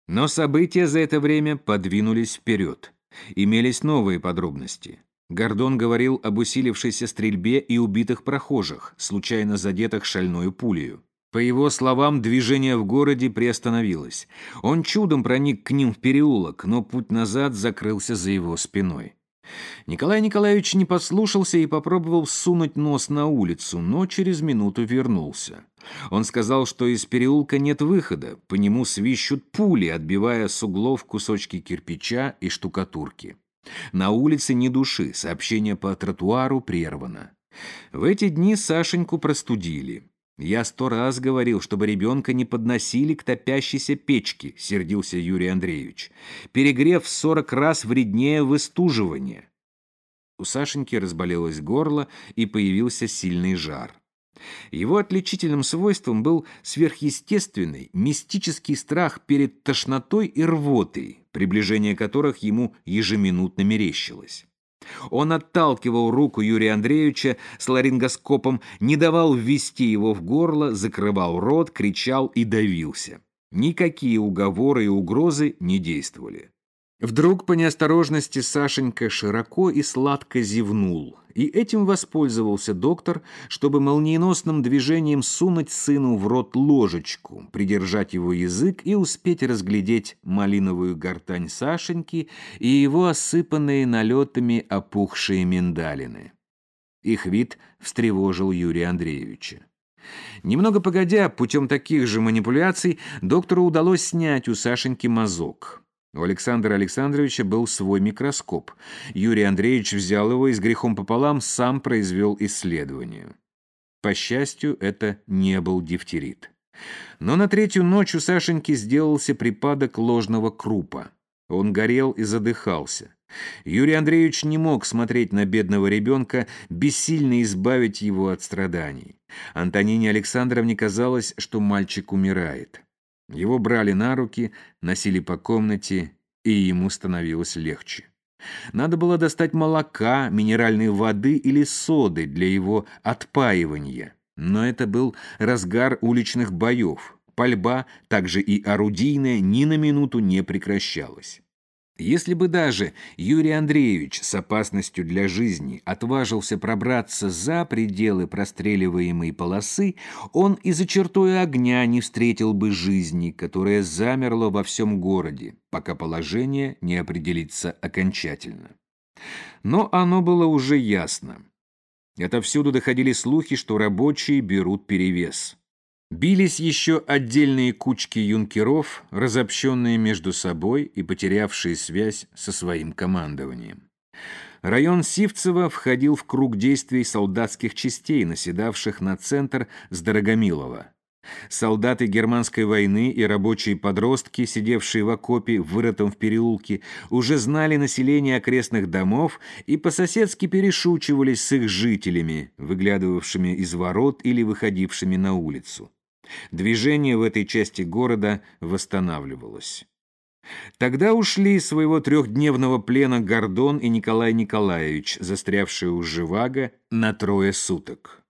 Но события за это время подвинулись вперед. Имелись новые подробности. Гордон говорил об усилившейся стрельбе и убитых прохожих, случайно задетых шальной пулею. По его словам, движение в городе приостановилось. Он чудом проник к ним в переулок, но путь назад закрылся за его спиной. Николай Николаевич не послушался и попробовал сунуть нос на улицу, но через минуту вернулся. Он сказал, что из переулка нет выхода, по нему свищут пули, отбивая с углов кусочки кирпича и штукатурки. На улице ни души, сообщение по тротуару прервано. В эти дни Сашеньку простудили. «Я сто раз говорил, чтобы ребенка не подносили к топящейся печке», — сердился Юрий Андреевич. «Перегрев в сорок раз вреднее выстуживания». У Сашеньки разболелось горло и появился сильный жар. Его отличительным свойством был сверхъестественный, мистический страх перед тошнотой и рвотой, приближение которых ему ежеминутно мерещилось. Он отталкивал руку Юрия Андреевича с ларингоскопом, не давал ввести его в горло, закрывал рот, кричал и давился. Никакие уговоры и угрозы не действовали. Вдруг по неосторожности Сашенька широко и сладко зевнул, и этим воспользовался доктор, чтобы молниеносным движением сунуть сыну в рот ложечку, придержать его язык и успеть разглядеть малиновую гортань Сашеньки и его осыпанные налетами опухшие миндалины. Их вид встревожил Юрия Андреевича. Немного погодя, путем таких же манипуляций, доктору удалось снять у Сашеньки мазок. У Александра Александровича был свой микроскоп. Юрий Андреевич взял его и с грехом пополам сам произвел исследование. По счастью, это не был дифтерит. Но на третью ночь у Сашеньки сделался припадок ложного крупа. Он горел и задыхался. Юрий Андреевич не мог смотреть на бедного ребенка, бессильно избавить его от страданий. Антонине Александровне казалось, что мальчик умирает. Его брали на руки, носили по комнате, и ему становилось легче. Надо было достать молока, минеральной воды или соды для его отпаивания. Но это был разгар уличных боев. Пальба, также и орудийная, ни на минуту не прекращалась. Если бы даже Юрий Андреевич с опасностью для жизни отважился пробраться за пределы простреливаемой полосы, он и за чертой огня не встретил бы жизни, которая замерла во всем городе, пока положение не определится окончательно. Но оно было уже ясно. Отовсюду доходили слухи, что рабочие берут перевес. Бились еще отдельные кучки юнкеров, разобщенные между собой и потерявшие связь со своим командованием. Район Сивцево входил в круг действий солдатских частей, наседавших на центр с Дорогомилова. Солдаты германской войны и рабочие подростки, сидевшие в окопе, вырытом в переулке, уже знали население окрестных домов и по-соседски перешучивались с их жителями, выглядывавшими из ворот или выходившими на улицу. Движение в этой части города восстанавливалось. Тогда ушли из своего трехдневного плена Гордон и Николай Николаевич, застрявшие у Живаго на трое суток.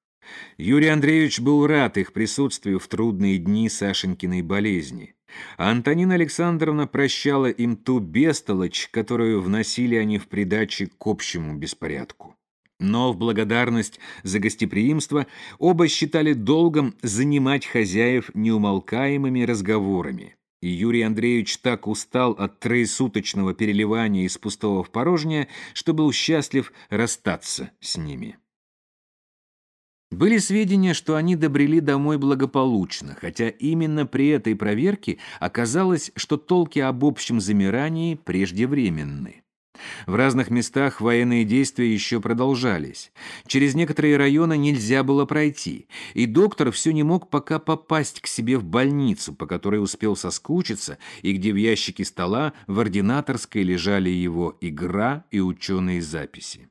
Юрий Андреевич был рад их присутствию в трудные дни Сашенькиной болезни. А Антонина Александровна прощала им ту бестолочь, которую вносили они в придаче к общему беспорядку. Но в благодарность за гостеприимство оба считали долгом занимать хозяев неумолкаемыми разговорами. И Юрий Андреевич так устал от троесуточного переливания из пустого в порожнее, что был счастлив расстаться с ними. Были сведения, что они добрели домой благополучно, хотя именно при этой проверке оказалось, что толки об общем замирании преждевременны. В разных местах военные действия еще продолжались. Через некоторые районы нельзя было пройти, и доктор все не мог пока попасть к себе в больницу, по которой успел соскучиться, и где в ящике стола в ординаторской лежали его игра и ученые записи.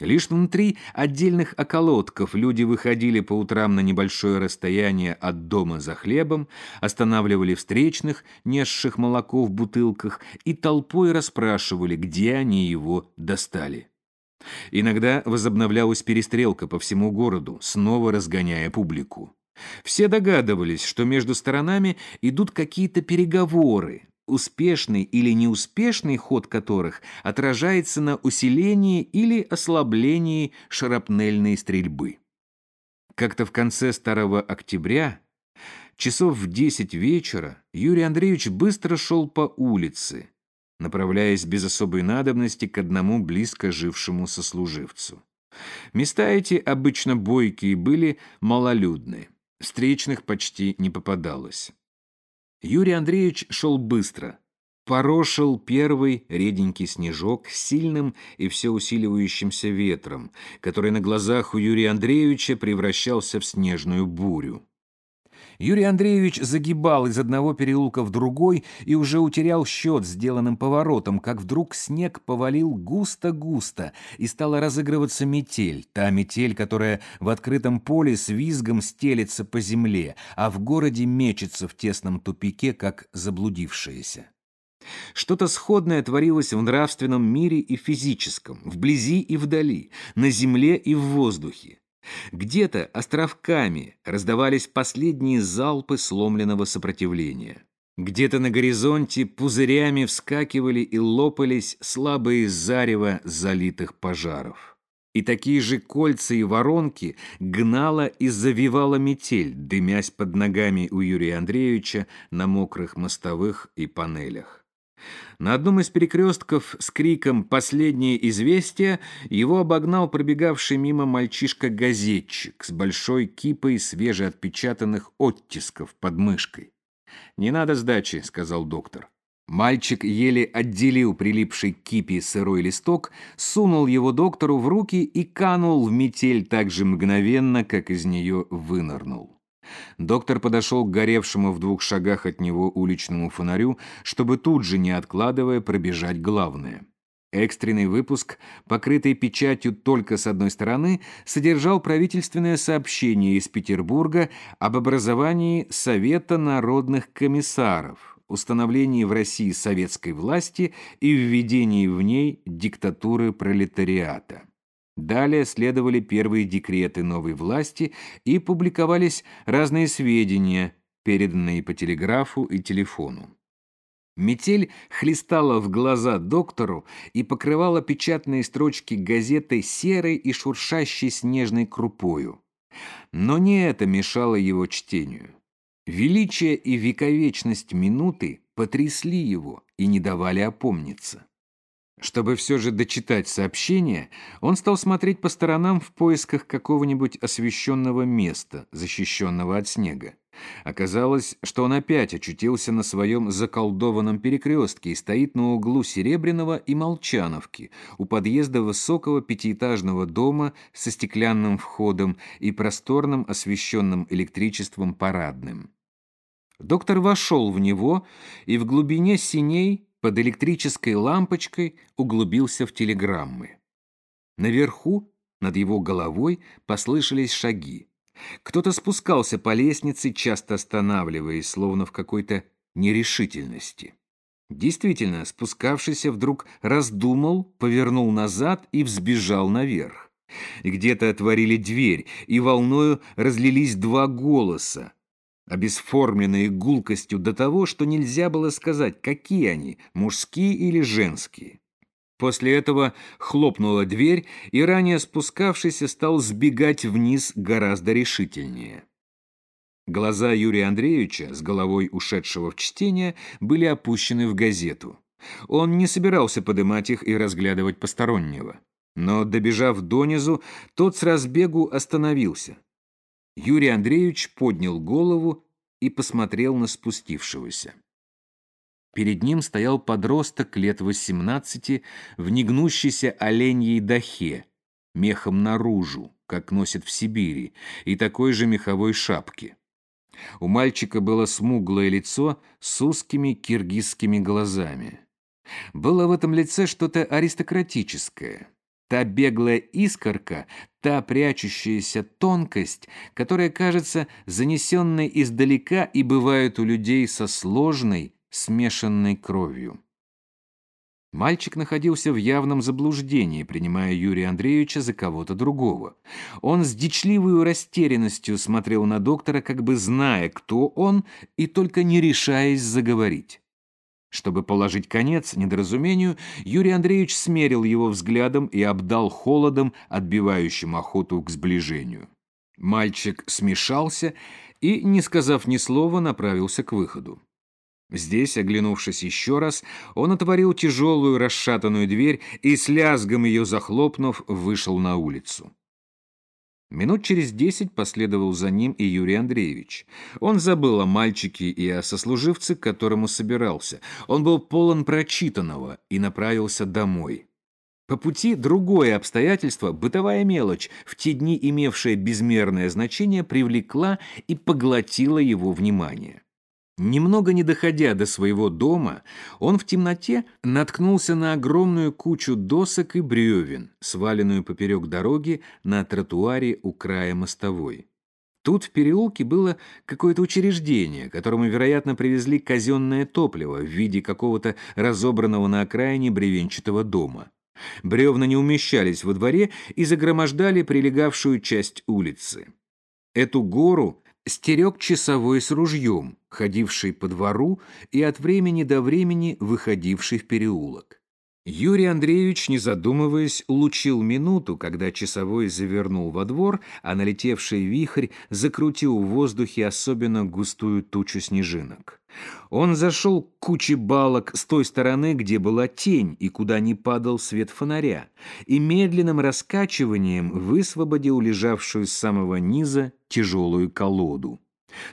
Лишь внутри отдельных околотков люди выходили по утрам на небольшое расстояние от дома за хлебом, останавливали встречных, несших молоко в бутылках, и толпой расспрашивали, где они его достали. Иногда возобновлялась перестрелка по всему городу, снова разгоняя публику. Все догадывались, что между сторонами идут какие-то переговоры, успешный или неуспешный ход которых отражается на усилении или ослаблении шарапнельной стрельбы. Как-то в конце старого октября, часов в десять вечера, Юрий Андреевич быстро шел по улице, направляясь без особой надобности к одному близко жившему сослуживцу. Места эти, обычно бойкие, были малолюдны. Встречных почти не попадалось. Юрий Андреевич шел быстро. Порошил первый реденький снежок с сильным и все усиливающимся ветром, который на глазах у Юрия Андреевича превращался в снежную бурю. Юрий Андреевич загибал из одного переулка в другой и уже утерял счет сделанным поворотом, как вдруг снег повалил густо-густо, и стала разыгрываться метель, та метель, которая в открытом поле с визгом стелется по земле, а в городе мечется в тесном тупике, как заблудившаяся. Что-то сходное творилось в нравственном мире и физическом, вблизи и вдали, на земле и в воздухе. Где-то островками раздавались последние залпы сломленного сопротивления. Где-то на горизонте пузырями вскакивали и лопались слабые зарево залитых пожаров. И такие же кольца и воронки гнала и завивала метель, дымясь под ногами у Юрия Андреевича на мокрых мостовых и панелях. На одном из перекрестков с криком «Последнее известие» его обогнал пробегавший мимо мальчишка-газетчик с большой кипой свежеотпечатанных оттисков под мышкой. «Не надо сдачи», — сказал доктор. Мальчик еле отделил прилипший к кипе сырой листок, сунул его доктору в руки и канул в метель так же мгновенно, как из нее вынырнул. Доктор подошел к горевшему в двух шагах от него уличному фонарю, чтобы тут же, не откладывая, пробежать главное. Экстренный выпуск, покрытый печатью только с одной стороны, содержал правительственное сообщение из Петербурга об образовании Совета народных комиссаров, установлении в России советской власти и введении в ней диктатуры пролетариата. Далее следовали первые декреты новой власти и публиковались разные сведения, переданные по телеграфу и телефону. Метель хлестала в глаза доктору и покрывала печатные строчки газеты серой и шуршащей снежной крупою. Но не это мешало его чтению. Величие и вековечность минуты потрясли его и не давали опомниться. Чтобы все же дочитать сообщение, он стал смотреть по сторонам в поисках какого-нибудь освещенного места, защищенного от снега. Оказалось, что он опять очутился на своем заколдованном перекрестке и стоит на углу Серебряного и Молчановки, у подъезда высокого пятиэтажного дома со стеклянным входом и просторным освещенным электричеством парадным. Доктор вошел в него, и в глубине синей под электрической лампочкой углубился в телеграммы. Наверху, над его головой, послышались шаги. Кто-то спускался по лестнице, часто останавливаясь, словно в какой-то нерешительности. Действительно, спускавшийся вдруг раздумал, повернул назад и взбежал наверх. Где-то отворили дверь, и волною разлились два голоса обесформленные гулкостью до того, что нельзя было сказать, какие они, мужские или женские. После этого хлопнула дверь, и ранее спускавшийся стал сбегать вниз гораздо решительнее. Глаза Юрия Андреевича, с головой ушедшего в чтение, были опущены в газету. Он не собирался подымать их и разглядывать постороннего. Но, добежав донизу, тот с разбегу остановился. Юрий Андреевич поднял голову и посмотрел на спустившегося. Перед ним стоял подросток лет 18 в негнущейся оленьей дахе, мехом наружу, как носят в Сибири, и такой же меховой шапке. У мальчика было смуглое лицо с узкими киргизскими глазами. Было в этом лице что-то аристократическое. Та беглая искорка, та прячущаяся тонкость, которая кажется занесенной издалека и бывает у людей со сложной, смешанной кровью. Мальчик находился в явном заблуждении, принимая Юрия Андреевича за кого-то другого. Он с дичливой растерянностью смотрел на доктора, как бы зная, кто он, и только не решаясь заговорить. Чтобы положить конец недоразумению, Юрий Андреевич смерил его взглядом и обдал холодом, отбивающим охоту к сближению. Мальчик смешался и, не сказав ни слова, направился к выходу. Здесь, оглянувшись еще раз, он отворил тяжелую расшатанную дверь и, с лязгом ее захлопнув, вышел на улицу. Минут через десять последовал за ним и Юрий Андреевич. Он забыл о мальчике и о сослуживце, к которому собирался. Он был полон прочитанного и направился домой. По пути другое обстоятельство, бытовая мелочь, в те дни имевшая безмерное значение, привлекла и поглотила его внимание. Немного не доходя до своего дома, он в темноте наткнулся на огромную кучу досок и бревен, сваленную поперек дороги на тротуаре у края мостовой. Тут в переулке было какое-то учреждение, которому, вероятно, привезли казенное топливо в виде какого-то разобранного на окраине бревенчатого дома. Бревна не умещались во дворе и загромождали прилегавшую часть улицы. Эту гору стерег часовой с ружьем, ходивший по двору и от времени до времени выходивший в переулок. Юрий Андреевич, не задумываясь, улучил минуту, когда часовой завернул во двор, а налетевший вихрь закрутил в воздухе особенно густую тучу снежинок. Он зашел к куче балок с той стороны, где была тень и куда не падал свет фонаря, и медленным раскачиванием высвободил лежавшую с самого низа тяжелую колоду.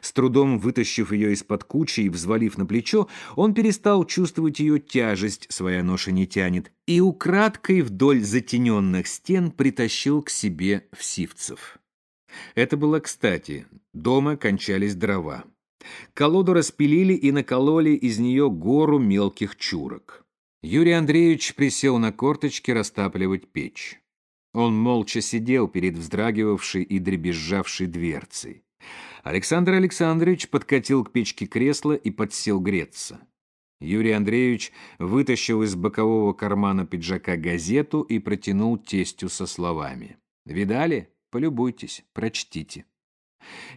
С трудом вытащив ее из-под кучи и взвалив на плечо, он перестал чувствовать ее тяжесть, своя ноша не тянет, и украдкой вдоль затененных стен притащил к себе всивцев. Это было кстати. Дома кончались дрова. Колоду распилили и накололи из нее гору мелких чурок. Юрий Андреевич присел на корточки растапливать печь. Он молча сидел перед вздрагивавшей и дребезжавшей дверцей. Александр Александрович подкатил к печке кресло и подсел греться. Юрий Андреевич вытащил из бокового кармана пиджака газету и протянул тестю со словами. «Видали? Полюбуйтесь, прочтите».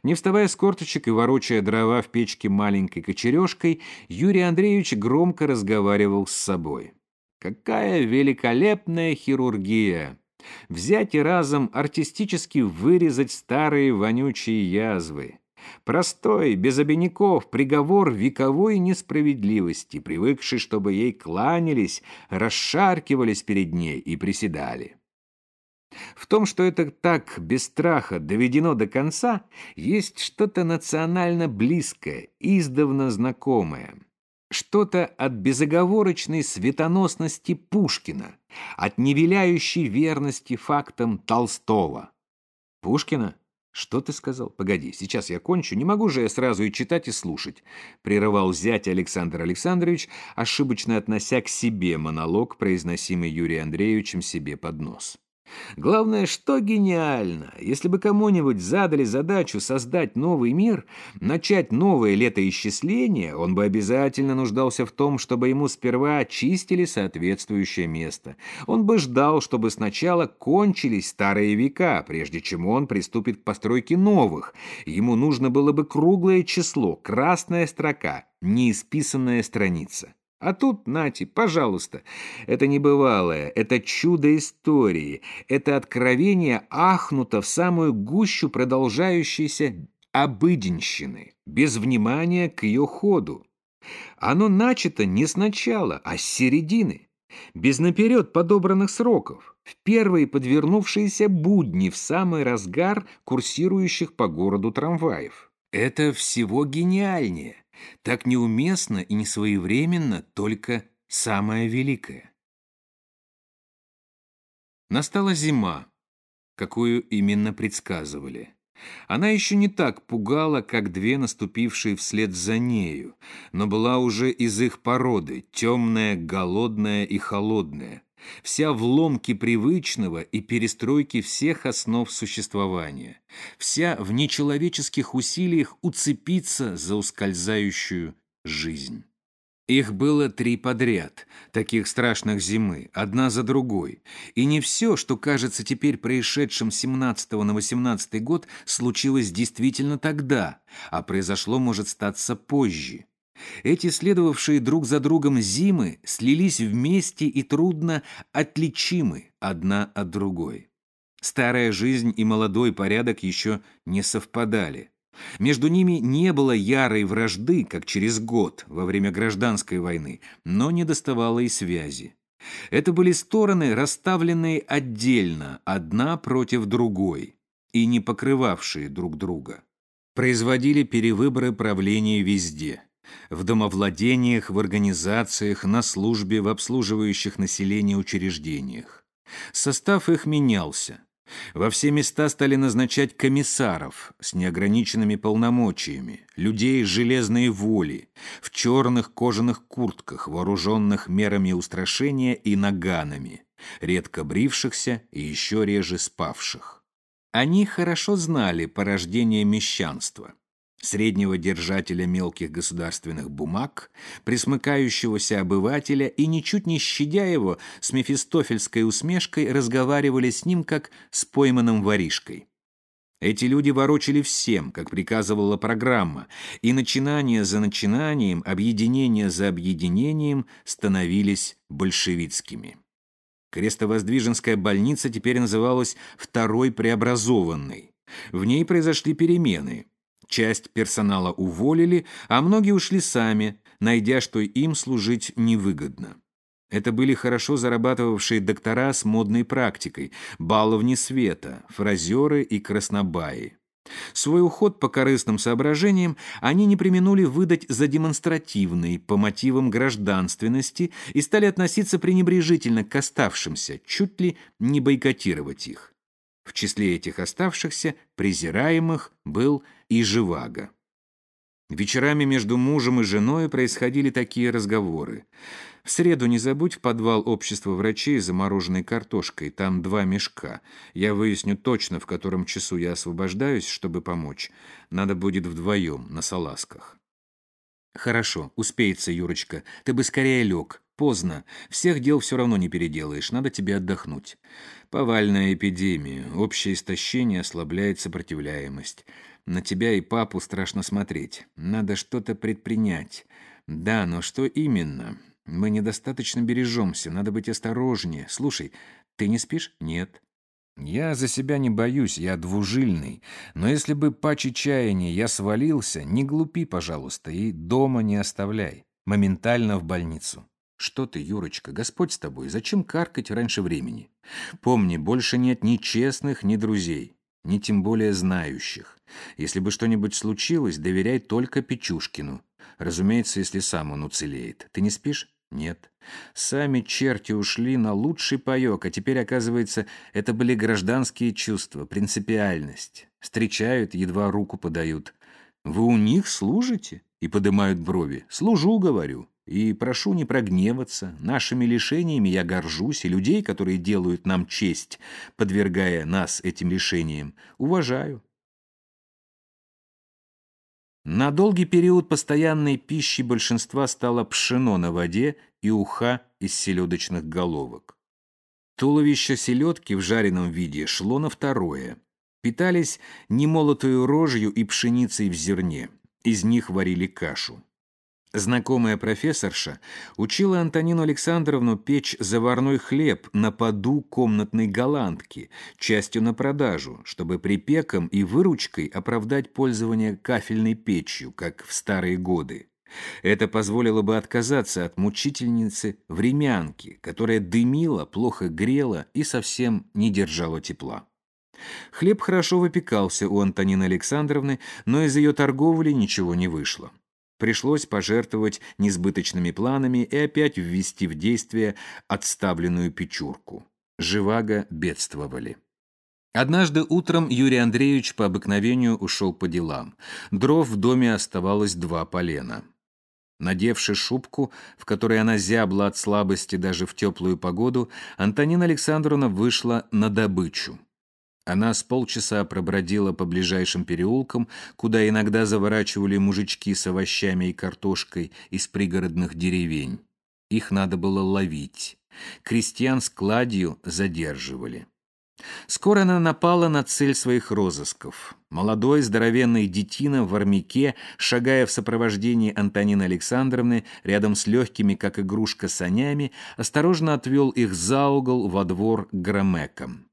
Не вставая с корточек и ворочая дрова в печке маленькой кочережкой, Юрий Андреевич громко разговаривал с собой. «Какая великолепная хирургия! Взять и разом артистически вырезать старые вонючие язвы. Простой, без обиняков, приговор вековой несправедливости, привыкший, чтобы ей кланялись, расшаркивались перед ней и приседали. В том, что это так без страха доведено до конца, есть что-то национально близкое, издавна знакомое. Что-то от безоговорочной светоносности Пушкина, от невиляющей верности фактам Толстого. Пушкина? Что ты сказал? Погоди, сейчас я кончу. Не могу же я сразу и читать, и слушать. Прерывал зять Александр Александрович, ошибочно относя к себе монолог, произносимый Юрием Андреевичем себе под нос. Главное, что гениально, если бы кому-нибудь задали задачу создать новый мир, начать новое летоисчисление, он бы обязательно нуждался в том, чтобы ему сперва очистили соответствующее место. Он бы ждал, чтобы сначала кончились старые века, прежде чем он приступит к постройке новых. Ему нужно было бы круглое число, красная строка, неисписанная страница. А тут, нате, пожалуйста, это небывалое, это чудо истории, это откровение ахнуто в самую гущу продолжающейся обыденщины, без внимания к ее ходу. Оно начато не сначала, а с середины, без наперед подобранных сроков, в первые подвернувшиеся будни в самый разгар курсирующих по городу трамваев. Это всего гениальнее. Так неуместно и несвоевременно только самое великое. Настала зима, какую именно предсказывали. Она еще не так пугала, как две наступившие вслед за нею, но была уже из их породы, темная, голодная и холодная. Вся в ломке привычного и перестройке всех основ существования, вся в нечеловеческих усилиях уцепиться за ускользающую жизнь. Их было три подряд, таких страшных зимы, одна за другой. И не все, что кажется теперь происшедшим 17 на 18 год, случилось действительно тогда, а произошло может статься позже. Эти следовавшие друг за другом зимы слились вместе и трудно отличимы одна от другой. Старая жизнь и молодой порядок еще не совпадали. Между ними не было ярой вражды, как через год, во время гражданской войны, но не доставало и связи. Это были стороны, расставленные отдельно, одна против другой, и не покрывавшие друг друга. Производили перевыборы правления везде. В домовладениях, в организациях, на службе, в обслуживающих население учреждениях. Состав их менялся. Во все места стали назначать комиссаров с неограниченными полномочиями, людей железной воли, в черных кожаных куртках, вооруженных мерами устрашения и наганами, редко брившихся и еще реже спавших. Они хорошо знали порождение мещанства среднего держателя мелких государственных бумаг, присмыкающегося обывателя и, ничуть не щадя его, с мефистофельской усмешкой разговаривали с ним, как с пойманным воришкой. Эти люди ворочали всем, как приказывала программа, и начинания за начинанием, объединения за объединением становились большевистскими. Крестовоздвиженская больница теперь называлась «Второй преобразованной». В ней произошли перемены. Часть персонала уволили, а многие ушли сами, найдя, что им служить невыгодно. Это были хорошо зарабатывавшие доктора с модной практикой, баловни света, фразеры и краснобаи. Свой уход по корыстным соображениям они не применули выдать за демонстративный по мотивам гражданственности и стали относиться пренебрежительно к оставшимся, чуть ли не бойкотировать их. В числе этих оставшихся, презираемых, был и Живаго. Вечерами между мужем и женой происходили такие разговоры. В среду не забудь в подвал общества врачей замороженной картошкой, там два мешка. Я выясню точно, в котором часу я освобождаюсь, чтобы помочь. Надо будет вдвоем, на салазках. Хорошо, успеется, Юрочка. Ты бы скорее лег. Поздно. Всех дел все равно не переделаешь. Надо тебе отдохнуть. Повальная эпидемия. Общее истощение ослабляет сопротивляемость. На тебя и папу страшно смотреть. Надо что-то предпринять. Да, но что именно? Мы недостаточно бережемся, надо быть осторожнее. Слушай, ты не спишь? Нет. Я за себя не боюсь, я двужильный. Но если бы по чаяния я свалился, не глупи, пожалуйста, и дома не оставляй. Моментально в больницу. Что ты, Юрочка, Господь с тобой, зачем каркать раньше времени? Помни, больше нет ни честных, ни друзей ни тем более знающих. Если бы что-нибудь случилось, доверяй только Печушкину. Разумеется, если сам он уцелеет. Ты не спишь? Нет. Сами черти ушли на лучший паёк, а теперь, оказывается, это были гражданские чувства, принципиальность. Встречают, едва руку подают. Вы у них служите? И поднимают брови. Служу, говорю. И прошу не прогневаться. Нашими лишениями я горжусь, и людей, которые делают нам честь, подвергая нас этим лишениям, уважаю. На долгий период постоянной пищей большинства стало пшено на воде и уха из селедочных головок. Туловище селедки в жареном виде шло на второе. Питались немолотую рожью и пшеницей в зерне. Из них варили кашу. Знакомая профессорша учила Антонину Александровну печь заварной хлеб на поду комнатной голландки, частью на продажу, чтобы припеком и выручкой оправдать пользование кафельной печью, как в старые годы. Это позволило бы отказаться от мучительницы времянки, которая дымила, плохо грела и совсем не держала тепла. Хлеб хорошо выпекался у Антонины Александровны, но из ее торговли ничего не вышло. Пришлось пожертвовать несбыточными планами и опять ввести в действие отставленную печурку. Живаго бедствовали. Однажды утром Юрий Андреевич по обыкновению ушел по делам. Дров в доме оставалось два полена. Надевши шубку, в которой она зябла от слабости даже в теплую погоду, Антонина Александровна вышла на добычу. Она с полчаса пробродила по ближайшим переулкам, куда иногда заворачивали мужички с овощами и картошкой из пригородных деревень. Их надо было ловить. Крестьян с кладью задерживали. Скоро она напала на цель своих розысков. Молодой здоровенный детина в армяке, шагая в сопровождении Антонины Александровны, рядом с легкими, как игрушка, санями, осторожно отвел их за угол во двор к громекам.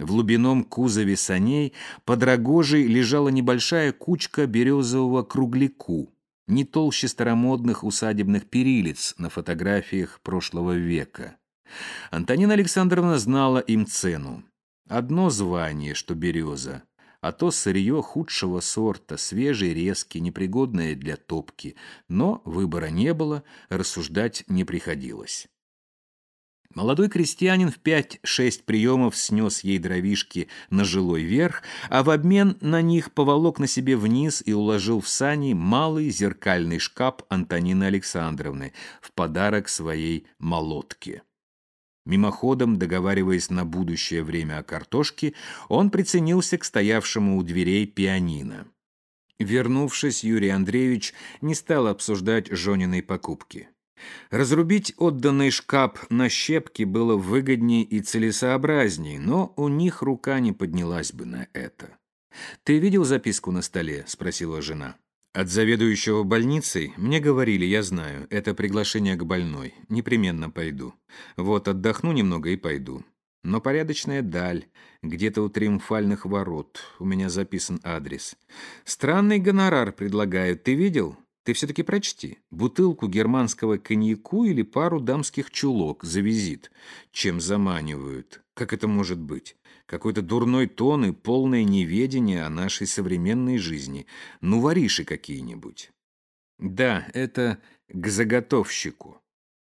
В глубином кузове саней под рогожей лежала небольшая кучка березового кругляку, не толще старомодных усадебных перилиц на фотографиях прошлого века. Антонина Александровна знала им цену. Одно звание, что береза, а то сырье худшего сорта, свежий, резкий, непригодное для топки. Но выбора не было, рассуждать не приходилось. Молодой крестьянин в пять-шесть приемов снес ей дровишки на жилой верх, а в обмен на них поволок на себе вниз и уложил в сани малый зеркальный шкаф Антонины Александровны в подарок своей молотке. Мимоходом, договариваясь на будущее время о картошке, он приценился к стоявшему у дверей пианино. Вернувшись, Юрий Андреевич не стал обсуждать Жониной покупки. Разрубить отданный шкаф на щепки было выгоднее и целесообразнее, но у них рука не поднялась бы на это. «Ты видел записку на столе?» – спросила жена. От заведующего больницей мне говорили, я знаю, это приглашение к больной. Непременно пойду. Вот отдохну немного и пойду. Но порядочная даль, где-то у триумфальных ворот. У меня записан адрес. Странный гонорар предлагают. Ты видел? Ты все-таки прочти. Бутылку германского коньяку или пару дамских чулок за визит. Чем заманивают? Как это может быть? Какой-то дурной тон и полное неведение о нашей современной жизни. Ну, вориши какие-нибудь. Да, это к заготовщику.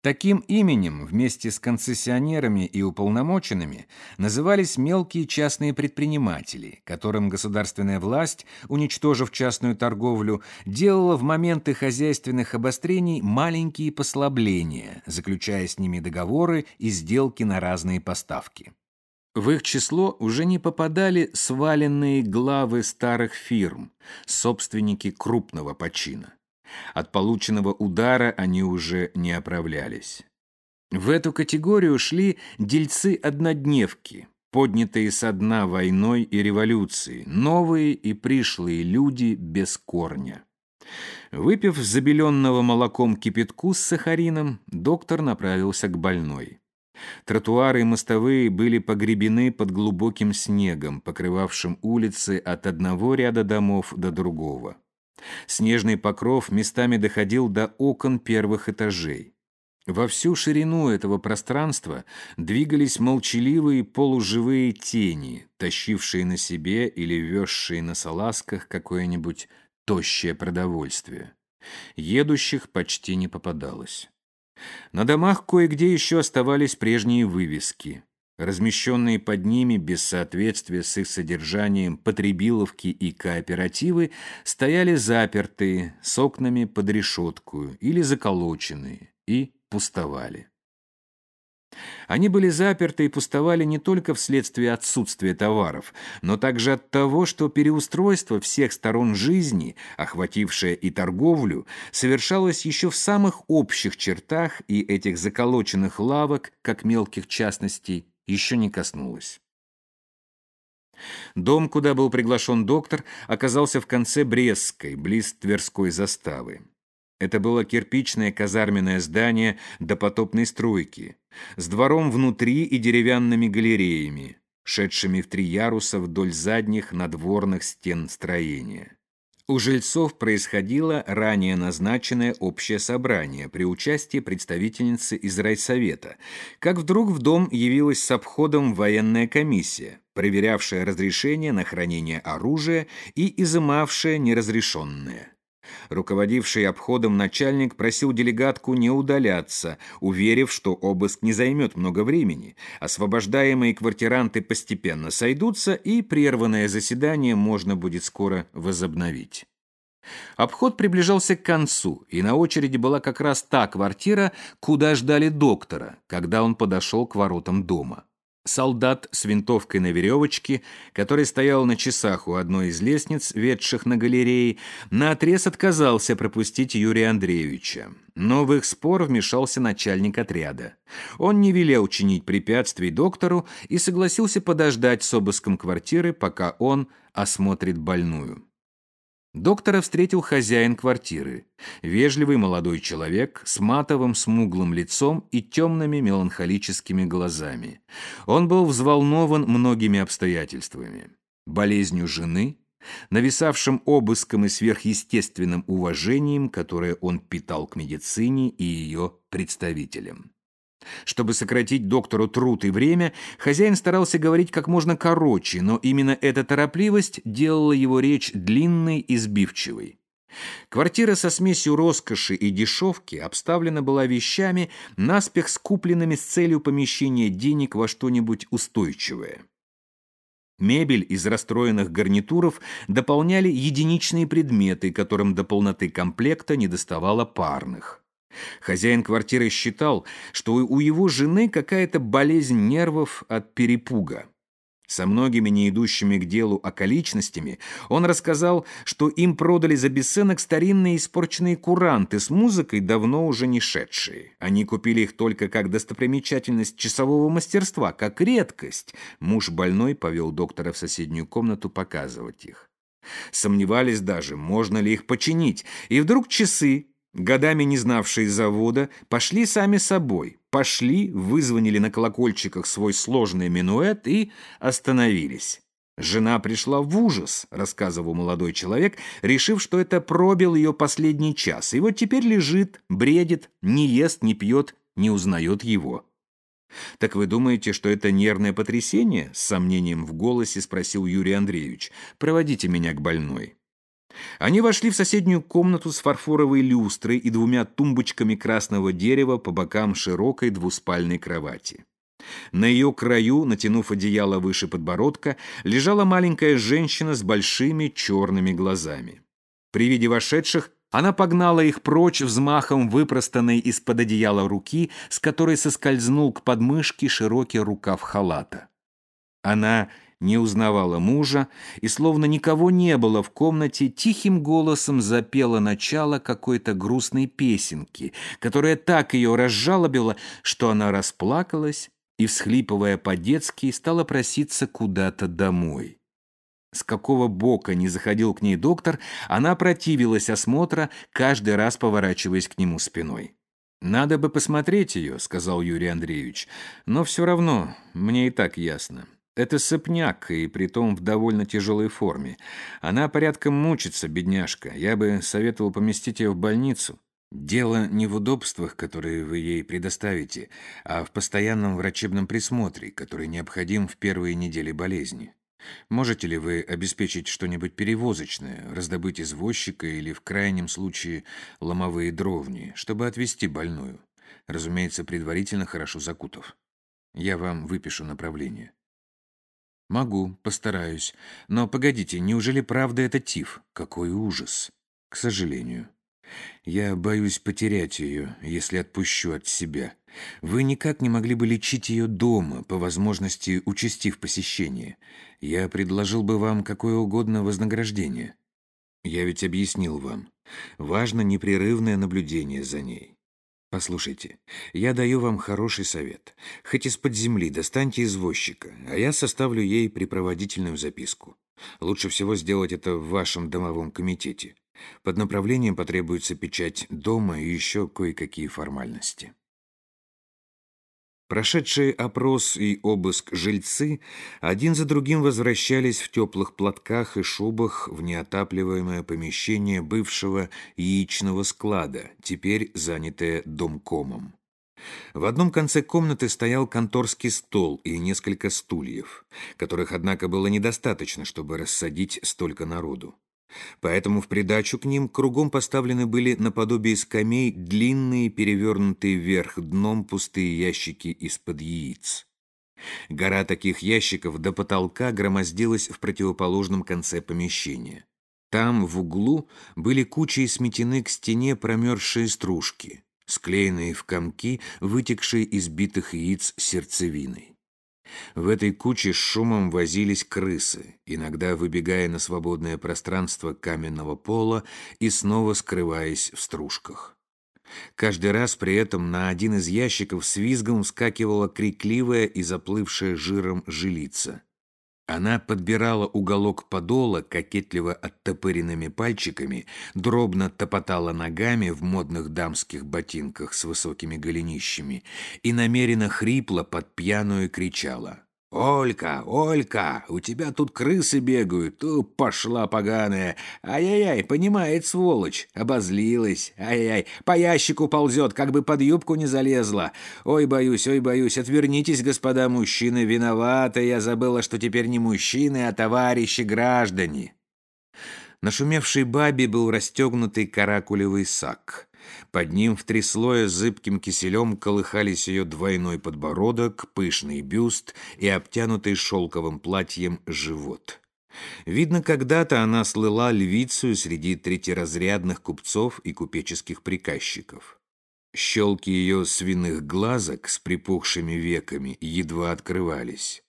Таким именем вместе с концессионерами и уполномоченными назывались мелкие частные предприниматели, которым государственная власть, уничтожив частную торговлю, делала в моменты хозяйственных обострений маленькие послабления, заключая с ними договоры и сделки на разные поставки. В их число уже не попадали сваленные главы старых фирм, собственники крупного почина. От полученного удара они уже не оправлялись. В эту категорию шли дельцы-однодневки, поднятые со дна войной и революцией, новые и пришлые люди без корня. Выпив забеленного молоком кипятку с сахарином, доктор направился к больной. Тротуары и мостовые были погребены под глубоким снегом, покрывавшим улицы от одного ряда домов до другого. Снежный покров местами доходил до окон первых этажей. Во всю ширину этого пространства двигались молчаливые полуживые тени, тащившие на себе или везшие на салазках какое-нибудь тощее продовольствие. Едущих почти не попадалось. На домах кое-где еще оставались прежние вывески. Размещенные под ними без соответствия с их содержанием потребиловки и кооперативы стояли запертые, с окнами под решетку или заколоченные, и пустовали. Они были заперты и пустовали не только вследствие отсутствия товаров, но также от того, что переустройство всех сторон жизни, охватившее и торговлю, совершалось еще в самых общих чертах и этих заколоченных лавок, как мелких частностей, еще не коснулось. Дом, куда был приглашен доктор, оказался в конце Брестской, близ Тверской заставы. Это было кирпичное казарменное здание допотопной стройки, с двором внутри и деревянными галереями, шедшими в три яруса вдоль задних надворных стен строения. У жильцов происходило ранее назначенное общее собрание при участии представительницы из райсовета, как вдруг в дом явилась с обходом военная комиссия, проверявшая разрешение на хранение оружия и изымавшая неразрешенное. Руководивший обходом начальник просил делегатку не удаляться, уверив, что обыск не займет много времени. Освобождаемые квартиранты постепенно сойдутся, и прерванное заседание можно будет скоро возобновить. Обход приближался к концу, и на очереди была как раз та квартира, куда ждали доктора, когда он подошел к воротам дома. Солдат с винтовкой на веревочке, который стоял на часах у одной из лестниц, ведших на галереи, наотрез отказался пропустить Юрия Андреевича. Но в их спор вмешался начальник отряда. Он не велел чинить препятствий доктору и согласился подождать с обыском квартиры, пока он осмотрит больную. Доктора встретил хозяин квартиры, вежливый молодой человек с матовым смуглым лицом и темными меланхолическими глазами. Он был взволнован многими обстоятельствами. Болезнью жены, нависавшим обыском и сверхъестественным уважением, которое он питал к медицине и ее представителям. Чтобы сократить доктору труд и время, хозяин старался говорить как можно короче, но именно эта торопливость делала его речь длинной и сбивчивой. Квартира со смесью роскоши и дешевки обставлена была вещами, наспех скупленными с целью помещения денег во что-нибудь устойчивое. Мебель из расстроенных гарнитуров дополняли единичные предметы, которым до полноты комплекта недоставало парных. Хозяин квартиры считал, что у его жены какая-то болезнь нервов от перепуга. Со многими не идущими к делу околичностями он рассказал, что им продали за бесценок старинные испорченные куранты с музыкой, давно уже не шедшие. Они купили их только как достопримечательность часового мастерства, как редкость. Муж больной повел доктора в соседнюю комнату показывать их. Сомневались даже, можно ли их починить, и вдруг часы, годами не знавшие завода, пошли сами собой, пошли, вызвонили на колокольчиках свой сложный минуэт и остановились. Жена пришла в ужас, рассказывал молодой человек, решив, что это пробил ее последний час, и вот теперь лежит, бредит, не ест, не пьет, не узнает его. «Так вы думаете, что это нервное потрясение?» С сомнением в голосе спросил Юрий Андреевич. «Проводите меня к больной». Они вошли в соседнюю комнату с фарфоровой люстрой и двумя тумбочками красного дерева по бокам широкой двуспальной кровати. На ее краю, натянув одеяло выше подбородка, лежала маленькая женщина с большими черными глазами. При виде вошедших она погнала их прочь взмахом выпростанной из-под одеяла руки, с которой соскользнул к подмышке широкий рукав халата. Она не узнавала мужа и, словно никого не было в комнате, тихим голосом запела начало какой-то грустной песенки, которая так ее разжалобила, что она расплакалась и, всхлипывая по-детски, стала проситься куда-то домой. С какого бока не заходил к ней доктор, она противилась осмотра, каждый раз поворачиваясь к нему спиной. «Надо бы посмотреть ее», — сказал Юрий Андреевич, «но все равно, мне и так ясно. Это сыпняк, и притом в довольно тяжелой форме. Она порядком мучится, бедняжка. Я бы советовал поместить ее в больницу. Дело не в удобствах, которые вы ей предоставите, а в постоянном врачебном присмотре, который необходим в первые недели болезни. Можете ли вы обеспечить что-нибудь перевозочное, раздобыть извозчика или, в крайнем случае, ломовые дровни, чтобы отвезти больную? Разумеется, предварительно хорошо закутав. Я вам выпишу направление. «Могу, постараюсь. Но погодите, неужели правда это тиф? Какой ужас!» «К сожалению. Я боюсь потерять ее, если отпущу от себя. Вы никак не могли бы лечить ее дома, по возможности участив посещение. Я предложил бы вам какое угодно вознаграждение. Я ведь объяснил вам. Важно непрерывное наблюдение за ней. Послушайте, я даю вам хороший совет. Хоть из-под земли достаньте извозчика, а я составлю ей припроводительную записку. Лучше всего сделать это в вашем домовом комитете. Под направлением потребуется печать дома и еще кое-какие формальности. Прошедшие опрос и обыск жильцы один за другим возвращались в теплых платках и шубах в неотапливаемое помещение бывшего яичного склада, теперь занятое домкомом. В одном конце комнаты стоял конторский стол и несколько стульев, которых, однако, было недостаточно, чтобы рассадить столько народу. Поэтому в придачу к ним кругом поставлены были наподобие скамей длинные, перевернутые вверх дном пустые ящики из-под яиц. Гора таких ящиков до потолка громоздилась в противоположном конце помещения. Там, в углу, были кучей сметены к стене промерзшие стружки, склеенные в комки, вытекшие из битых яиц сердцевиной. В этой куче с шумом возились крысы, иногда выбегая на свободное пространство каменного пола и снова скрываясь в стружках. Каждый раз при этом на один из ящиков с визгом вскакивала крикливая и заплывшая жиром жилица. Она подбирала уголок подола кокетливо оттопыренными пальчиками, дробно топотала ногами в модных дамских ботинках с высокими голенищами и намеренно хрипло под пьяную кричала. «Олька, Олька, у тебя тут крысы бегают, то пошла поганая. Ай-яй-яй, понимает, сволочь, обозлилась. Ай-яй, по ящику ползет, как бы под юбку не залезла. Ой, боюсь, ой, боюсь, отвернитесь, господа мужчины, виноваты, я забыла, что теперь не мужчины, а товарищи граждане». На шумевшей бабе был расстегнутый каракулевый сак. Под ним в три слоя зыбким киселем колыхались ее двойной подбородок, пышный бюст и обтянутый шелковым платьем живот. Видно, когда-то она слыла львицей среди третьеразрядных купцов и купеческих приказчиков. Щелки ее свиных глазок с припухшими веками едва открывались.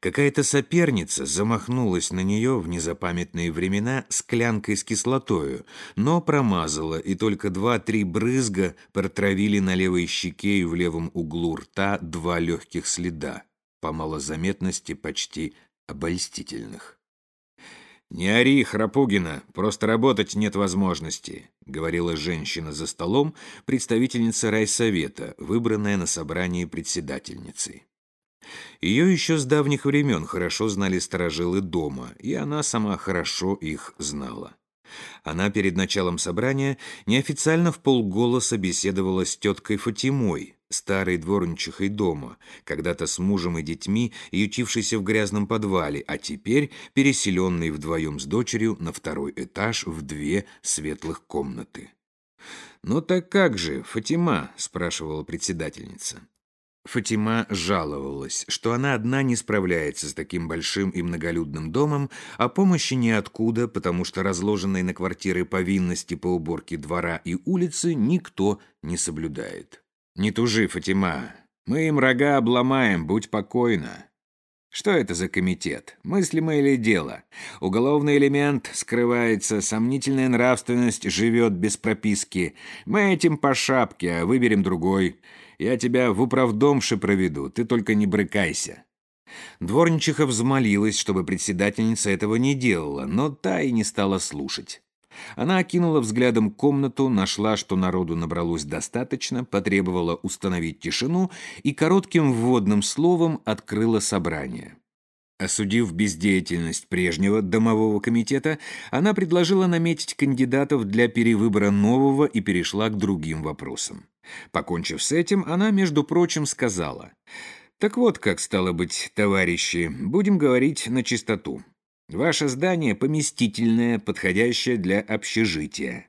Какая-то соперница замахнулась на нее в незапамятные времена склянкой с кислотою, но промазала, и только два-три брызга протравили на левой щеке и в левом углу рта два легких следа, по малозаметности почти обольстительных. «Не ори, Храпугина, просто работать нет возможности», — говорила женщина за столом, представительница райсовета, выбранная на собрании председательницей. Ее еще с давних времен хорошо знали сторожилы дома, и она сама хорошо их знала. Она перед началом собрания неофициально в полголоса беседовала с теткой Фатимой, старой дворничихой дома, когда-то с мужем и детьми, ютившейся в грязном подвале, а теперь переселенной вдвоем с дочерью на второй этаж в две светлых комнаты. «Ну так как же, Фатима?» – спрашивала председательница. Фатима жаловалась, что она одна не справляется с таким большим и многолюдным домом, а помощи ниоткуда, потому что разложенные на квартиры повинности по уборке двора и улицы никто не соблюдает. «Не тужи, Фатима, мы им рога обломаем, будь покойна». Что это за комитет? Мыслимое ли дело? Уголовный элемент скрывается, сомнительная нравственность живет без прописки. Мы этим по шапке, а выберем другой. Я тебя в управдомше проведу, ты только не брыкайся». Дворничиха взмолилась, чтобы председательница этого не делала, но та и не стала слушать. Она окинула взглядом комнату, нашла, что народу набралось достаточно, потребовала установить тишину и коротким вводным словом открыла собрание. Осудив бездеятельность прежнего домового комитета, она предложила наметить кандидатов для перевыбора нового и перешла к другим вопросам. Покончив с этим, она, между прочим, сказала, «Так вот, как стало быть, товарищи, будем говорить на чистоту. Ваше здание поместительное, подходящее для общежития.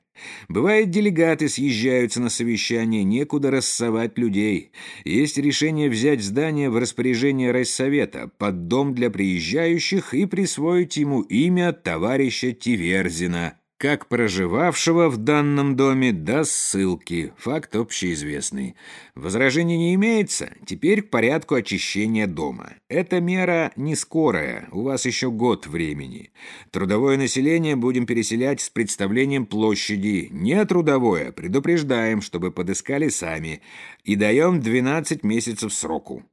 Бывает, делегаты съезжаются на совещание, некуда рассовать людей. Есть решение взять здание в распоряжение райсовета под дом для приезжающих и присвоить ему имя товарища Тиверзина как проживавшего в данном доме до ссылки. Факт общеизвестный. Возражений не имеется. Теперь к порядку очищения дома. Эта мера не скорая, у вас еще год времени. Трудовое население будем переселять с представлением площади. Не трудовое, предупреждаем, чтобы подыскали сами. И даем 12 месяцев сроку.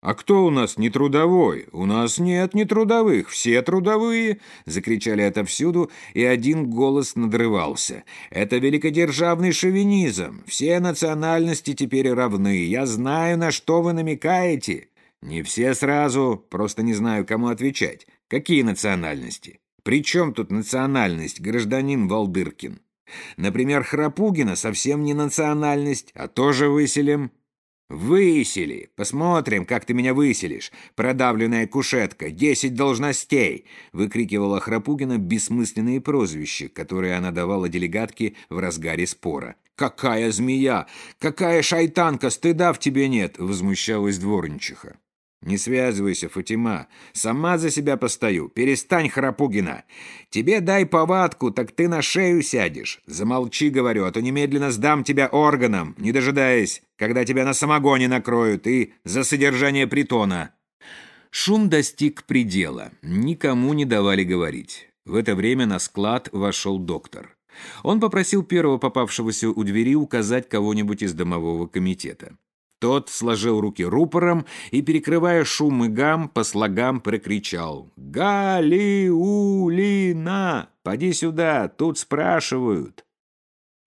«А кто у нас не трудовой? У нас нет нетрудовых, все трудовые!» — закричали отовсюду, и один голос надрывался. «Это великодержавный шовинизм! Все национальности теперь равны! Я знаю, на что вы намекаете!» «Не все сразу, просто не знаю, кому отвечать. Какие национальности? При чем тут национальность, гражданин Валдыркин?» Например, Храпугина совсем не национальность, а тоже выселим. «Высели! Посмотрим, как ты меня выселишь! Продавленная кушетка! Десять должностей!» — выкрикивала Храпугина бессмысленные прозвища, которые она давала делегатке в разгаре спора. «Какая змея! Какая шайтанка! Стыда в тебе нет!» — возмущалась дворничиха. «Не связывайся, Фатима. Сама за себя постою. Перестань, Храпугина. Тебе дай повадку, так ты на шею сядешь. Замолчи, говорю, а то немедленно сдам тебя органам, не дожидаясь, когда тебя на самогоне накроют и за содержание притона». Шум достиг предела. Никому не давали говорить. В это время на склад вошел доктор. Он попросил первого попавшегося у двери указать кого-нибудь из домового комитета. Тот сложил руки рупором и, перекрывая шум и гам, по слогам прокричал «Галиулина! Поди сюда, тут спрашивают!»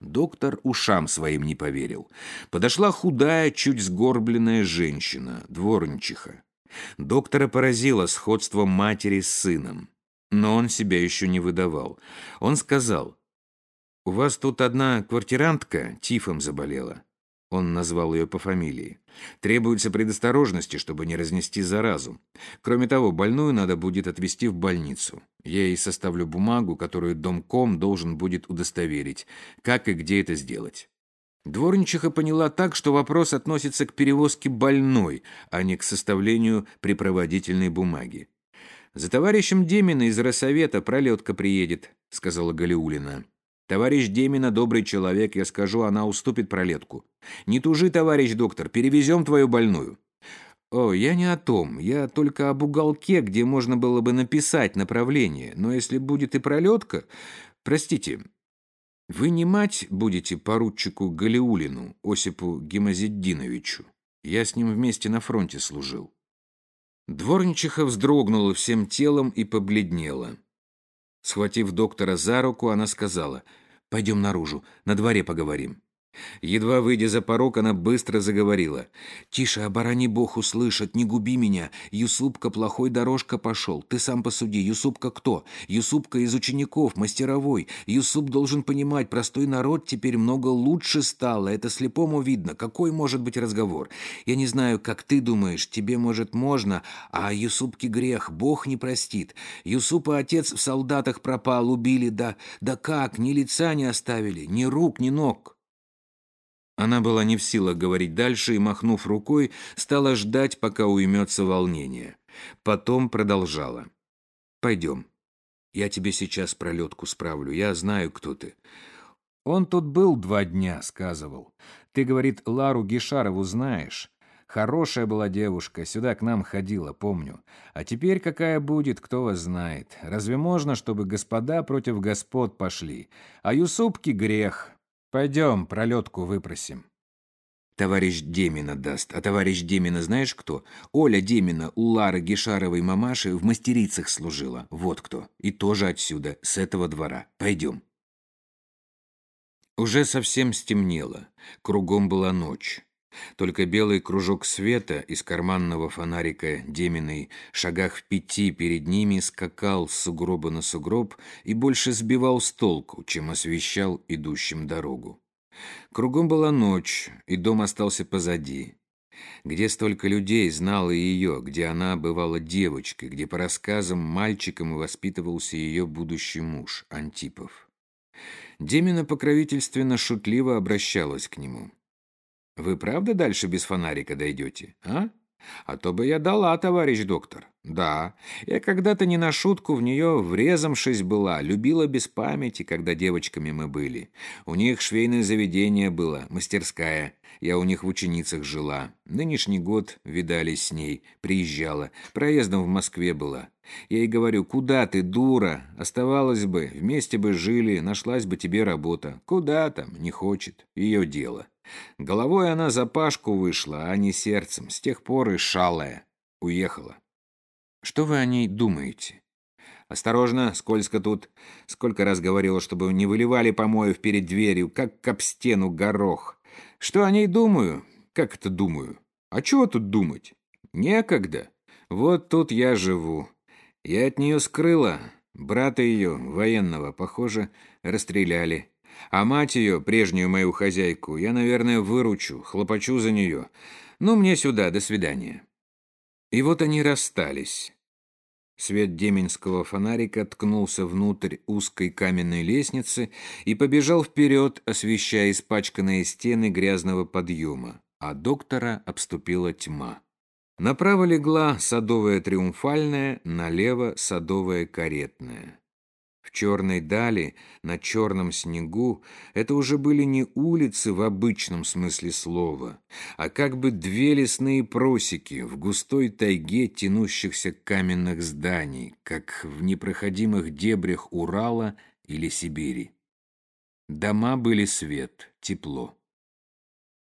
Доктор ушам своим не поверил. Подошла худая, чуть сгорбленная женщина, дворничиха. Доктора поразило сходство матери с сыном. Но он себя еще не выдавал. Он сказал, «У вас тут одна квартирантка тифом заболела. Он назвал ее по фамилии. Требуется предосторожности, чтобы не разнести заразу. Кроме того, больную надо будет отвезти в больницу. Я ей составлю бумагу, которую домком должен будет удостоверить, как и где это сделать. Дворничиха поняла так, что вопрос относится к перевозке больной, а не к составлению припроводительной бумаги. «За товарищем Демина из Росовета пролетка приедет», — сказала Галиулина. Товарищ Демина добрый человек, я скажу, она уступит пролетку. Не тужи, товарищ доктор, перевезем твою больную. О, я не о том, я только об уголке, где можно было бы написать направление. Но если будет и пролетка... Простите, вы не мать будете поручику Галиулину, Осипу Гемозиддиновичу? Я с ним вместе на фронте служил. Дворничиха вздрогнула всем телом и побледнела. Схватив доктора за руку, она сказала — Пойдем наружу, на дворе поговорим». Едва выйдя за порог, она быстро заговорила. «Тише, оборони Бог услышат, не губи меня. Юсупка плохой дорожка пошел. Ты сам посуди, Юсупка кто? Юсупка из учеников, мастеровой. Юсуп должен понимать, простой народ теперь много лучше стало. Это слепому видно. Какой может быть разговор? Я не знаю, как ты думаешь, тебе, может, можно, а Юсупке грех, Бог не простит. Юсупа отец в солдатах пропал, убили, да, да как, ни лица не оставили, ни рук, ни ног». Она была не в силах говорить дальше и, махнув рукой, стала ждать, пока уймется волнение. Потом продолжала. «Пойдем. Я тебе сейчас пролетку справлю. Я знаю, кто ты». «Он тут был два дня», — сказывал. «Ты, говорит, Лару Гишарову знаешь. Хорошая была девушка, сюда к нам ходила, помню. А теперь какая будет, кто вас знает. Разве можно, чтобы господа против господ пошли? А Юсупки грех. Пойдем, пролетку выпросим. Товарищ Демина даст. А товарищ Демина знаешь кто? Оля Демина у Лары Гешаровой мамаши в мастерицах служила. Вот кто. И тоже отсюда, с этого двора. Пойдем. Уже совсем стемнело. Кругом была ночь. Только белый кружок света из карманного фонарика Деминой шагах в пяти перед ними скакал с сугроба на сугроб и больше сбивал с толку, чем освещал идущим дорогу. Кругом была ночь, и дом остался позади. Где столько людей знало ее, где она бывала девочкой, где по рассказам мальчиком воспитывался ее будущий муж, Антипов. Демина покровительственно шутливо обращалась к нему. Вы правда дальше без фонарика дойдете, а? А то бы я дала, товарищ доктор. Да, я когда-то не на шутку в нее врезамшись была, любила без памяти, когда девочками мы были. У них швейное заведение было, мастерская. Я у них в ученицах жила. Нынешний год видались с ней, приезжала. Проездом в Москве была. Я ей говорю, куда ты, дура? Оставалась бы, вместе бы жили, нашлась бы тебе работа. Куда там, не хочет. Ее дело. Головой она за Пашку вышла, а не сердцем. С тех пор и шалая. Уехала. Что вы о ней думаете? Осторожно, скользко тут. Сколько раз говорила, чтобы не выливали помоев перед дверью, как об стену горох. Что о ней думаю? Как это думаю? А чего тут думать? Некогда. Вот тут я живу. Я от нее скрыла. Брата ее, военного, похоже, расстреляли. А мать ее, прежнюю мою хозяйку, я, наверное, выручу, хлопочу за нее. Ну, мне сюда, до свидания». И вот они расстались. Свет деменского фонарика ткнулся внутрь узкой каменной лестницы и побежал вперед, освещая испачканные стены грязного подъема, а доктора обступила тьма. Направо легла садовая триумфальная, налево садовая каретная. В черной дали, на черном снегу, это уже были не улицы в обычном смысле слова, а как бы две лесные просеки в густой тайге тянущихся каменных зданий, как в непроходимых дебрях Урала или Сибири. Дома были свет, тепло.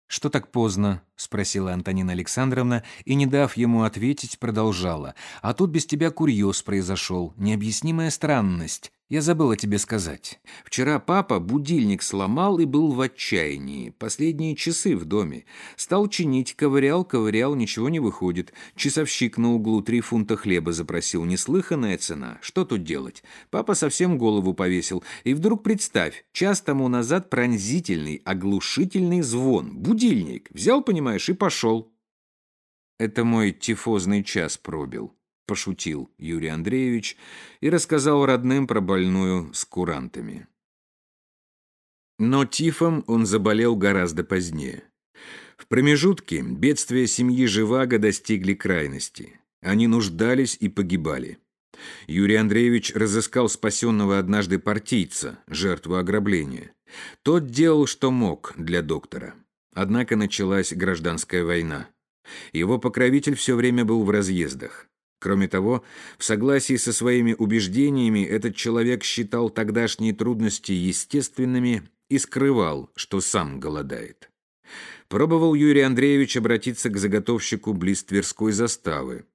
«Что так поздно?» — спросила Антонина Александровна, и, не дав ему ответить, продолжала. «А тут без тебя курьез произошел, необъяснимая странность. Я забыла тебе сказать. Вчера папа будильник сломал и был в отчаянии. Последние часы в доме. Стал чинить, ковырял, ковырял, ничего не выходит. Часовщик на углу три фунта хлеба запросил. Неслыханная цена. Что тут делать? Папа совсем голову повесил. И вдруг представь, час тому назад пронзительный, оглушительный звон. Будильник. Взял, понимаешь, и пошел. Это мой тифозный час пробил. — пошутил Юрий Андреевич и рассказал родным про больную с курантами. Но тифом он заболел гораздо позднее. В промежутке бедствия семьи Живаго достигли крайности. Они нуждались и погибали. Юрий Андреевич разыскал спасенного однажды партийца, жертву ограбления. Тот делал, что мог для доктора. Однако началась гражданская война. Его покровитель все время был в разъездах. Кроме того, в согласии со своими убеждениями этот человек считал тогдашние трудности естественными и скрывал, что сам голодает. Пробовал Юрий Андреевич обратиться к заготовщику близ Тверской заставы.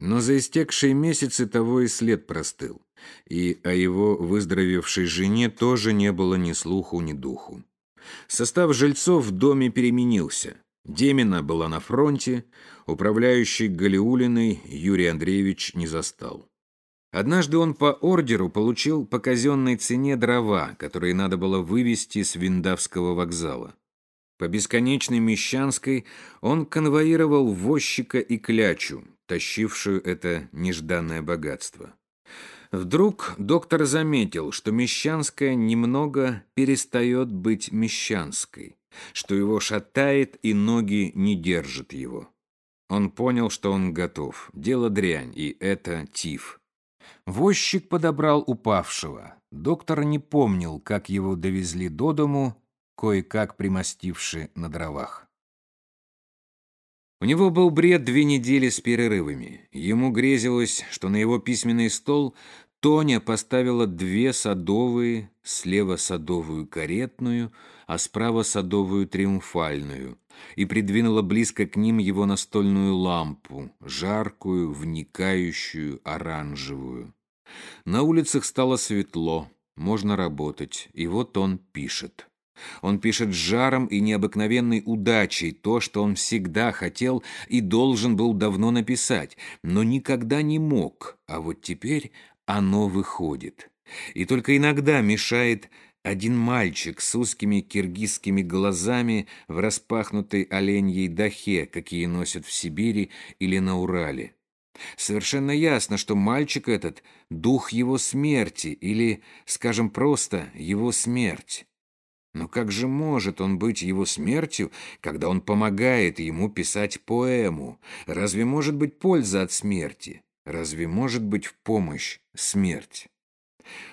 Но за истекшие месяцы того и след простыл, и о его выздоровевшей жене тоже не было ни слуху, ни духу. Состав жильцов в доме переменился. Демина была на фронте, управляющий Галиулиной Юрий Андреевич не застал. Однажды он по ордеру получил по казенной цене дрова, которые надо было вывести с Виндавского вокзала. По бесконечной Мещанской он конвоировал возчика и клячу, тащившую это нежданное богатство. Вдруг доктор заметил, что Мещанская немного перестает быть Мещанской что его шатает и ноги не держат его. Он понял, что он готов. Дело дрянь, и это тиф. Возчик подобрал упавшего. Доктор не помнил, как его довезли до дому, кое-как примостивши на дровах. У него был бред две недели с перерывами. Ему грезилось, что на его письменный стол Тоня поставила две садовые, слева садовую каретную, а справа садовую триумфальную, и придвинула близко к ним его настольную лампу, жаркую, вникающую, оранжевую. На улицах стало светло, можно работать, и вот он пишет. Он пишет с жаром и необыкновенной удачей то, что он всегда хотел и должен был давно написать, но никогда не мог, а вот теперь оно выходит. И только иногда мешает один мальчик с узкими киргизскими глазами в распахнутой оленьей дахе, какие носят в Сибири или на Урале. Совершенно ясно, что мальчик этот — дух его смерти или, скажем просто, его смерть. Но как же может он быть его смертью, когда он помогает ему писать поэму? Разве может быть польза от смерти? Разве может быть в помощь смерть?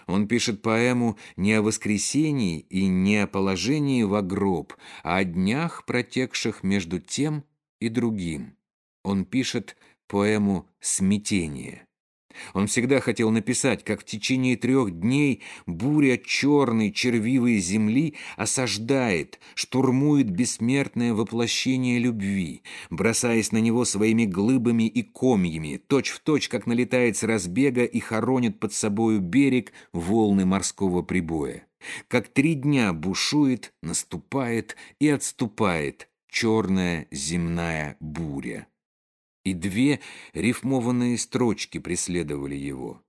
Он пишет поэму не о воскресении и не о положении в гроб, а о днях, протекших между тем и другим. Он пишет поэму «Смятение». Он всегда хотел написать, как в течение трех дней буря черной червивой земли осаждает, штурмует бессмертное воплощение любви, бросаясь на него своими глыбами и комьями, точь-в-точь, точь, как налетает с разбега и хоронит под собою берег волны морского прибоя. Как три дня бушует, наступает и отступает черная земная буря и две рифмованные строчки преследовали его.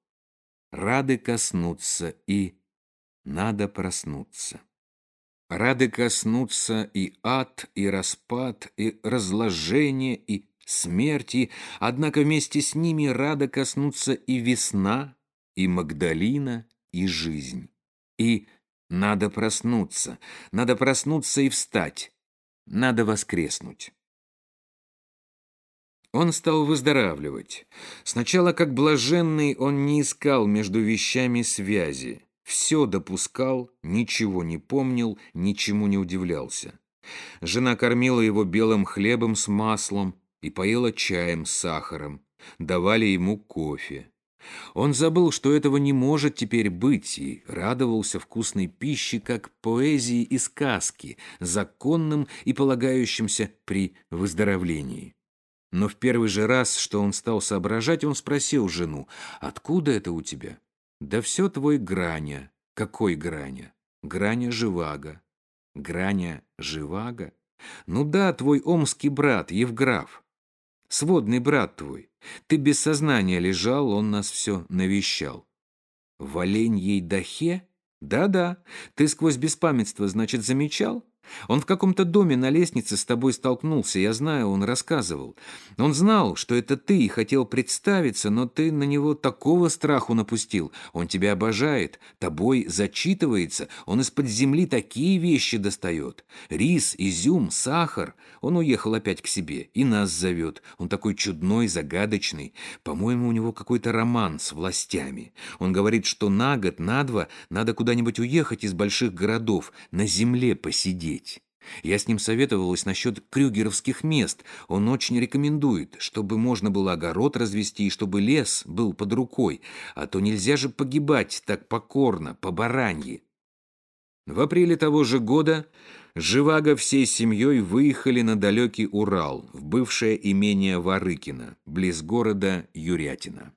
«Рады коснуться» и «Надо проснуться». Рады коснуться и ад, и распад, и разложение, и смерти, однако вместе с ними рада коснуться и весна, и Магдалина, и жизнь. И надо проснуться, надо проснуться и встать, надо воскреснуть. Он стал выздоравливать. Сначала, как блаженный, он не искал между вещами связи. Все допускал, ничего не помнил, ничему не удивлялся. Жена кормила его белым хлебом с маслом и поила чаем с сахаром. Давали ему кофе. Он забыл, что этого не может теперь быть, и радовался вкусной пище, как поэзии и сказки, законным и полагающимся при выздоровлении. Но в первый же раз, что он стал соображать, он спросил жену, «Откуда это у тебя?» «Да все твой Граня». «Какой Граня?» «Граня Живаго». «Граня Живаго?» «Ну да, твой омский брат, Евграф. Сводный брат твой. Ты без сознания лежал, он нас все навещал». «В Оленьей дахе?» «Да-да. Ты сквозь беспамятство, значит, замечал?» Он в каком-то доме на лестнице с тобой столкнулся, я знаю, он рассказывал. Он знал, что это ты и хотел представиться, но ты на него такого страху напустил. Он тебя обожает, тобой зачитывается, он из-под земли такие вещи достает. Рис, изюм, сахар. Он уехал опять к себе и нас зовет. Он такой чудной, загадочный. По-моему, у него какой-то роман с властями. Он говорит, что на год, на два надо куда-нибудь уехать из больших городов, на земле посидеть жить. Я с ним советовалась насчет крюгеровских мест. Он очень рекомендует, чтобы можно было огород развести и чтобы лес был под рукой. А то нельзя же погибать так покорно, по баранье. В апреле того же года Живаго всей семьей выехали на далекий Урал, в бывшее имение Варыкино, близ города Юрятина.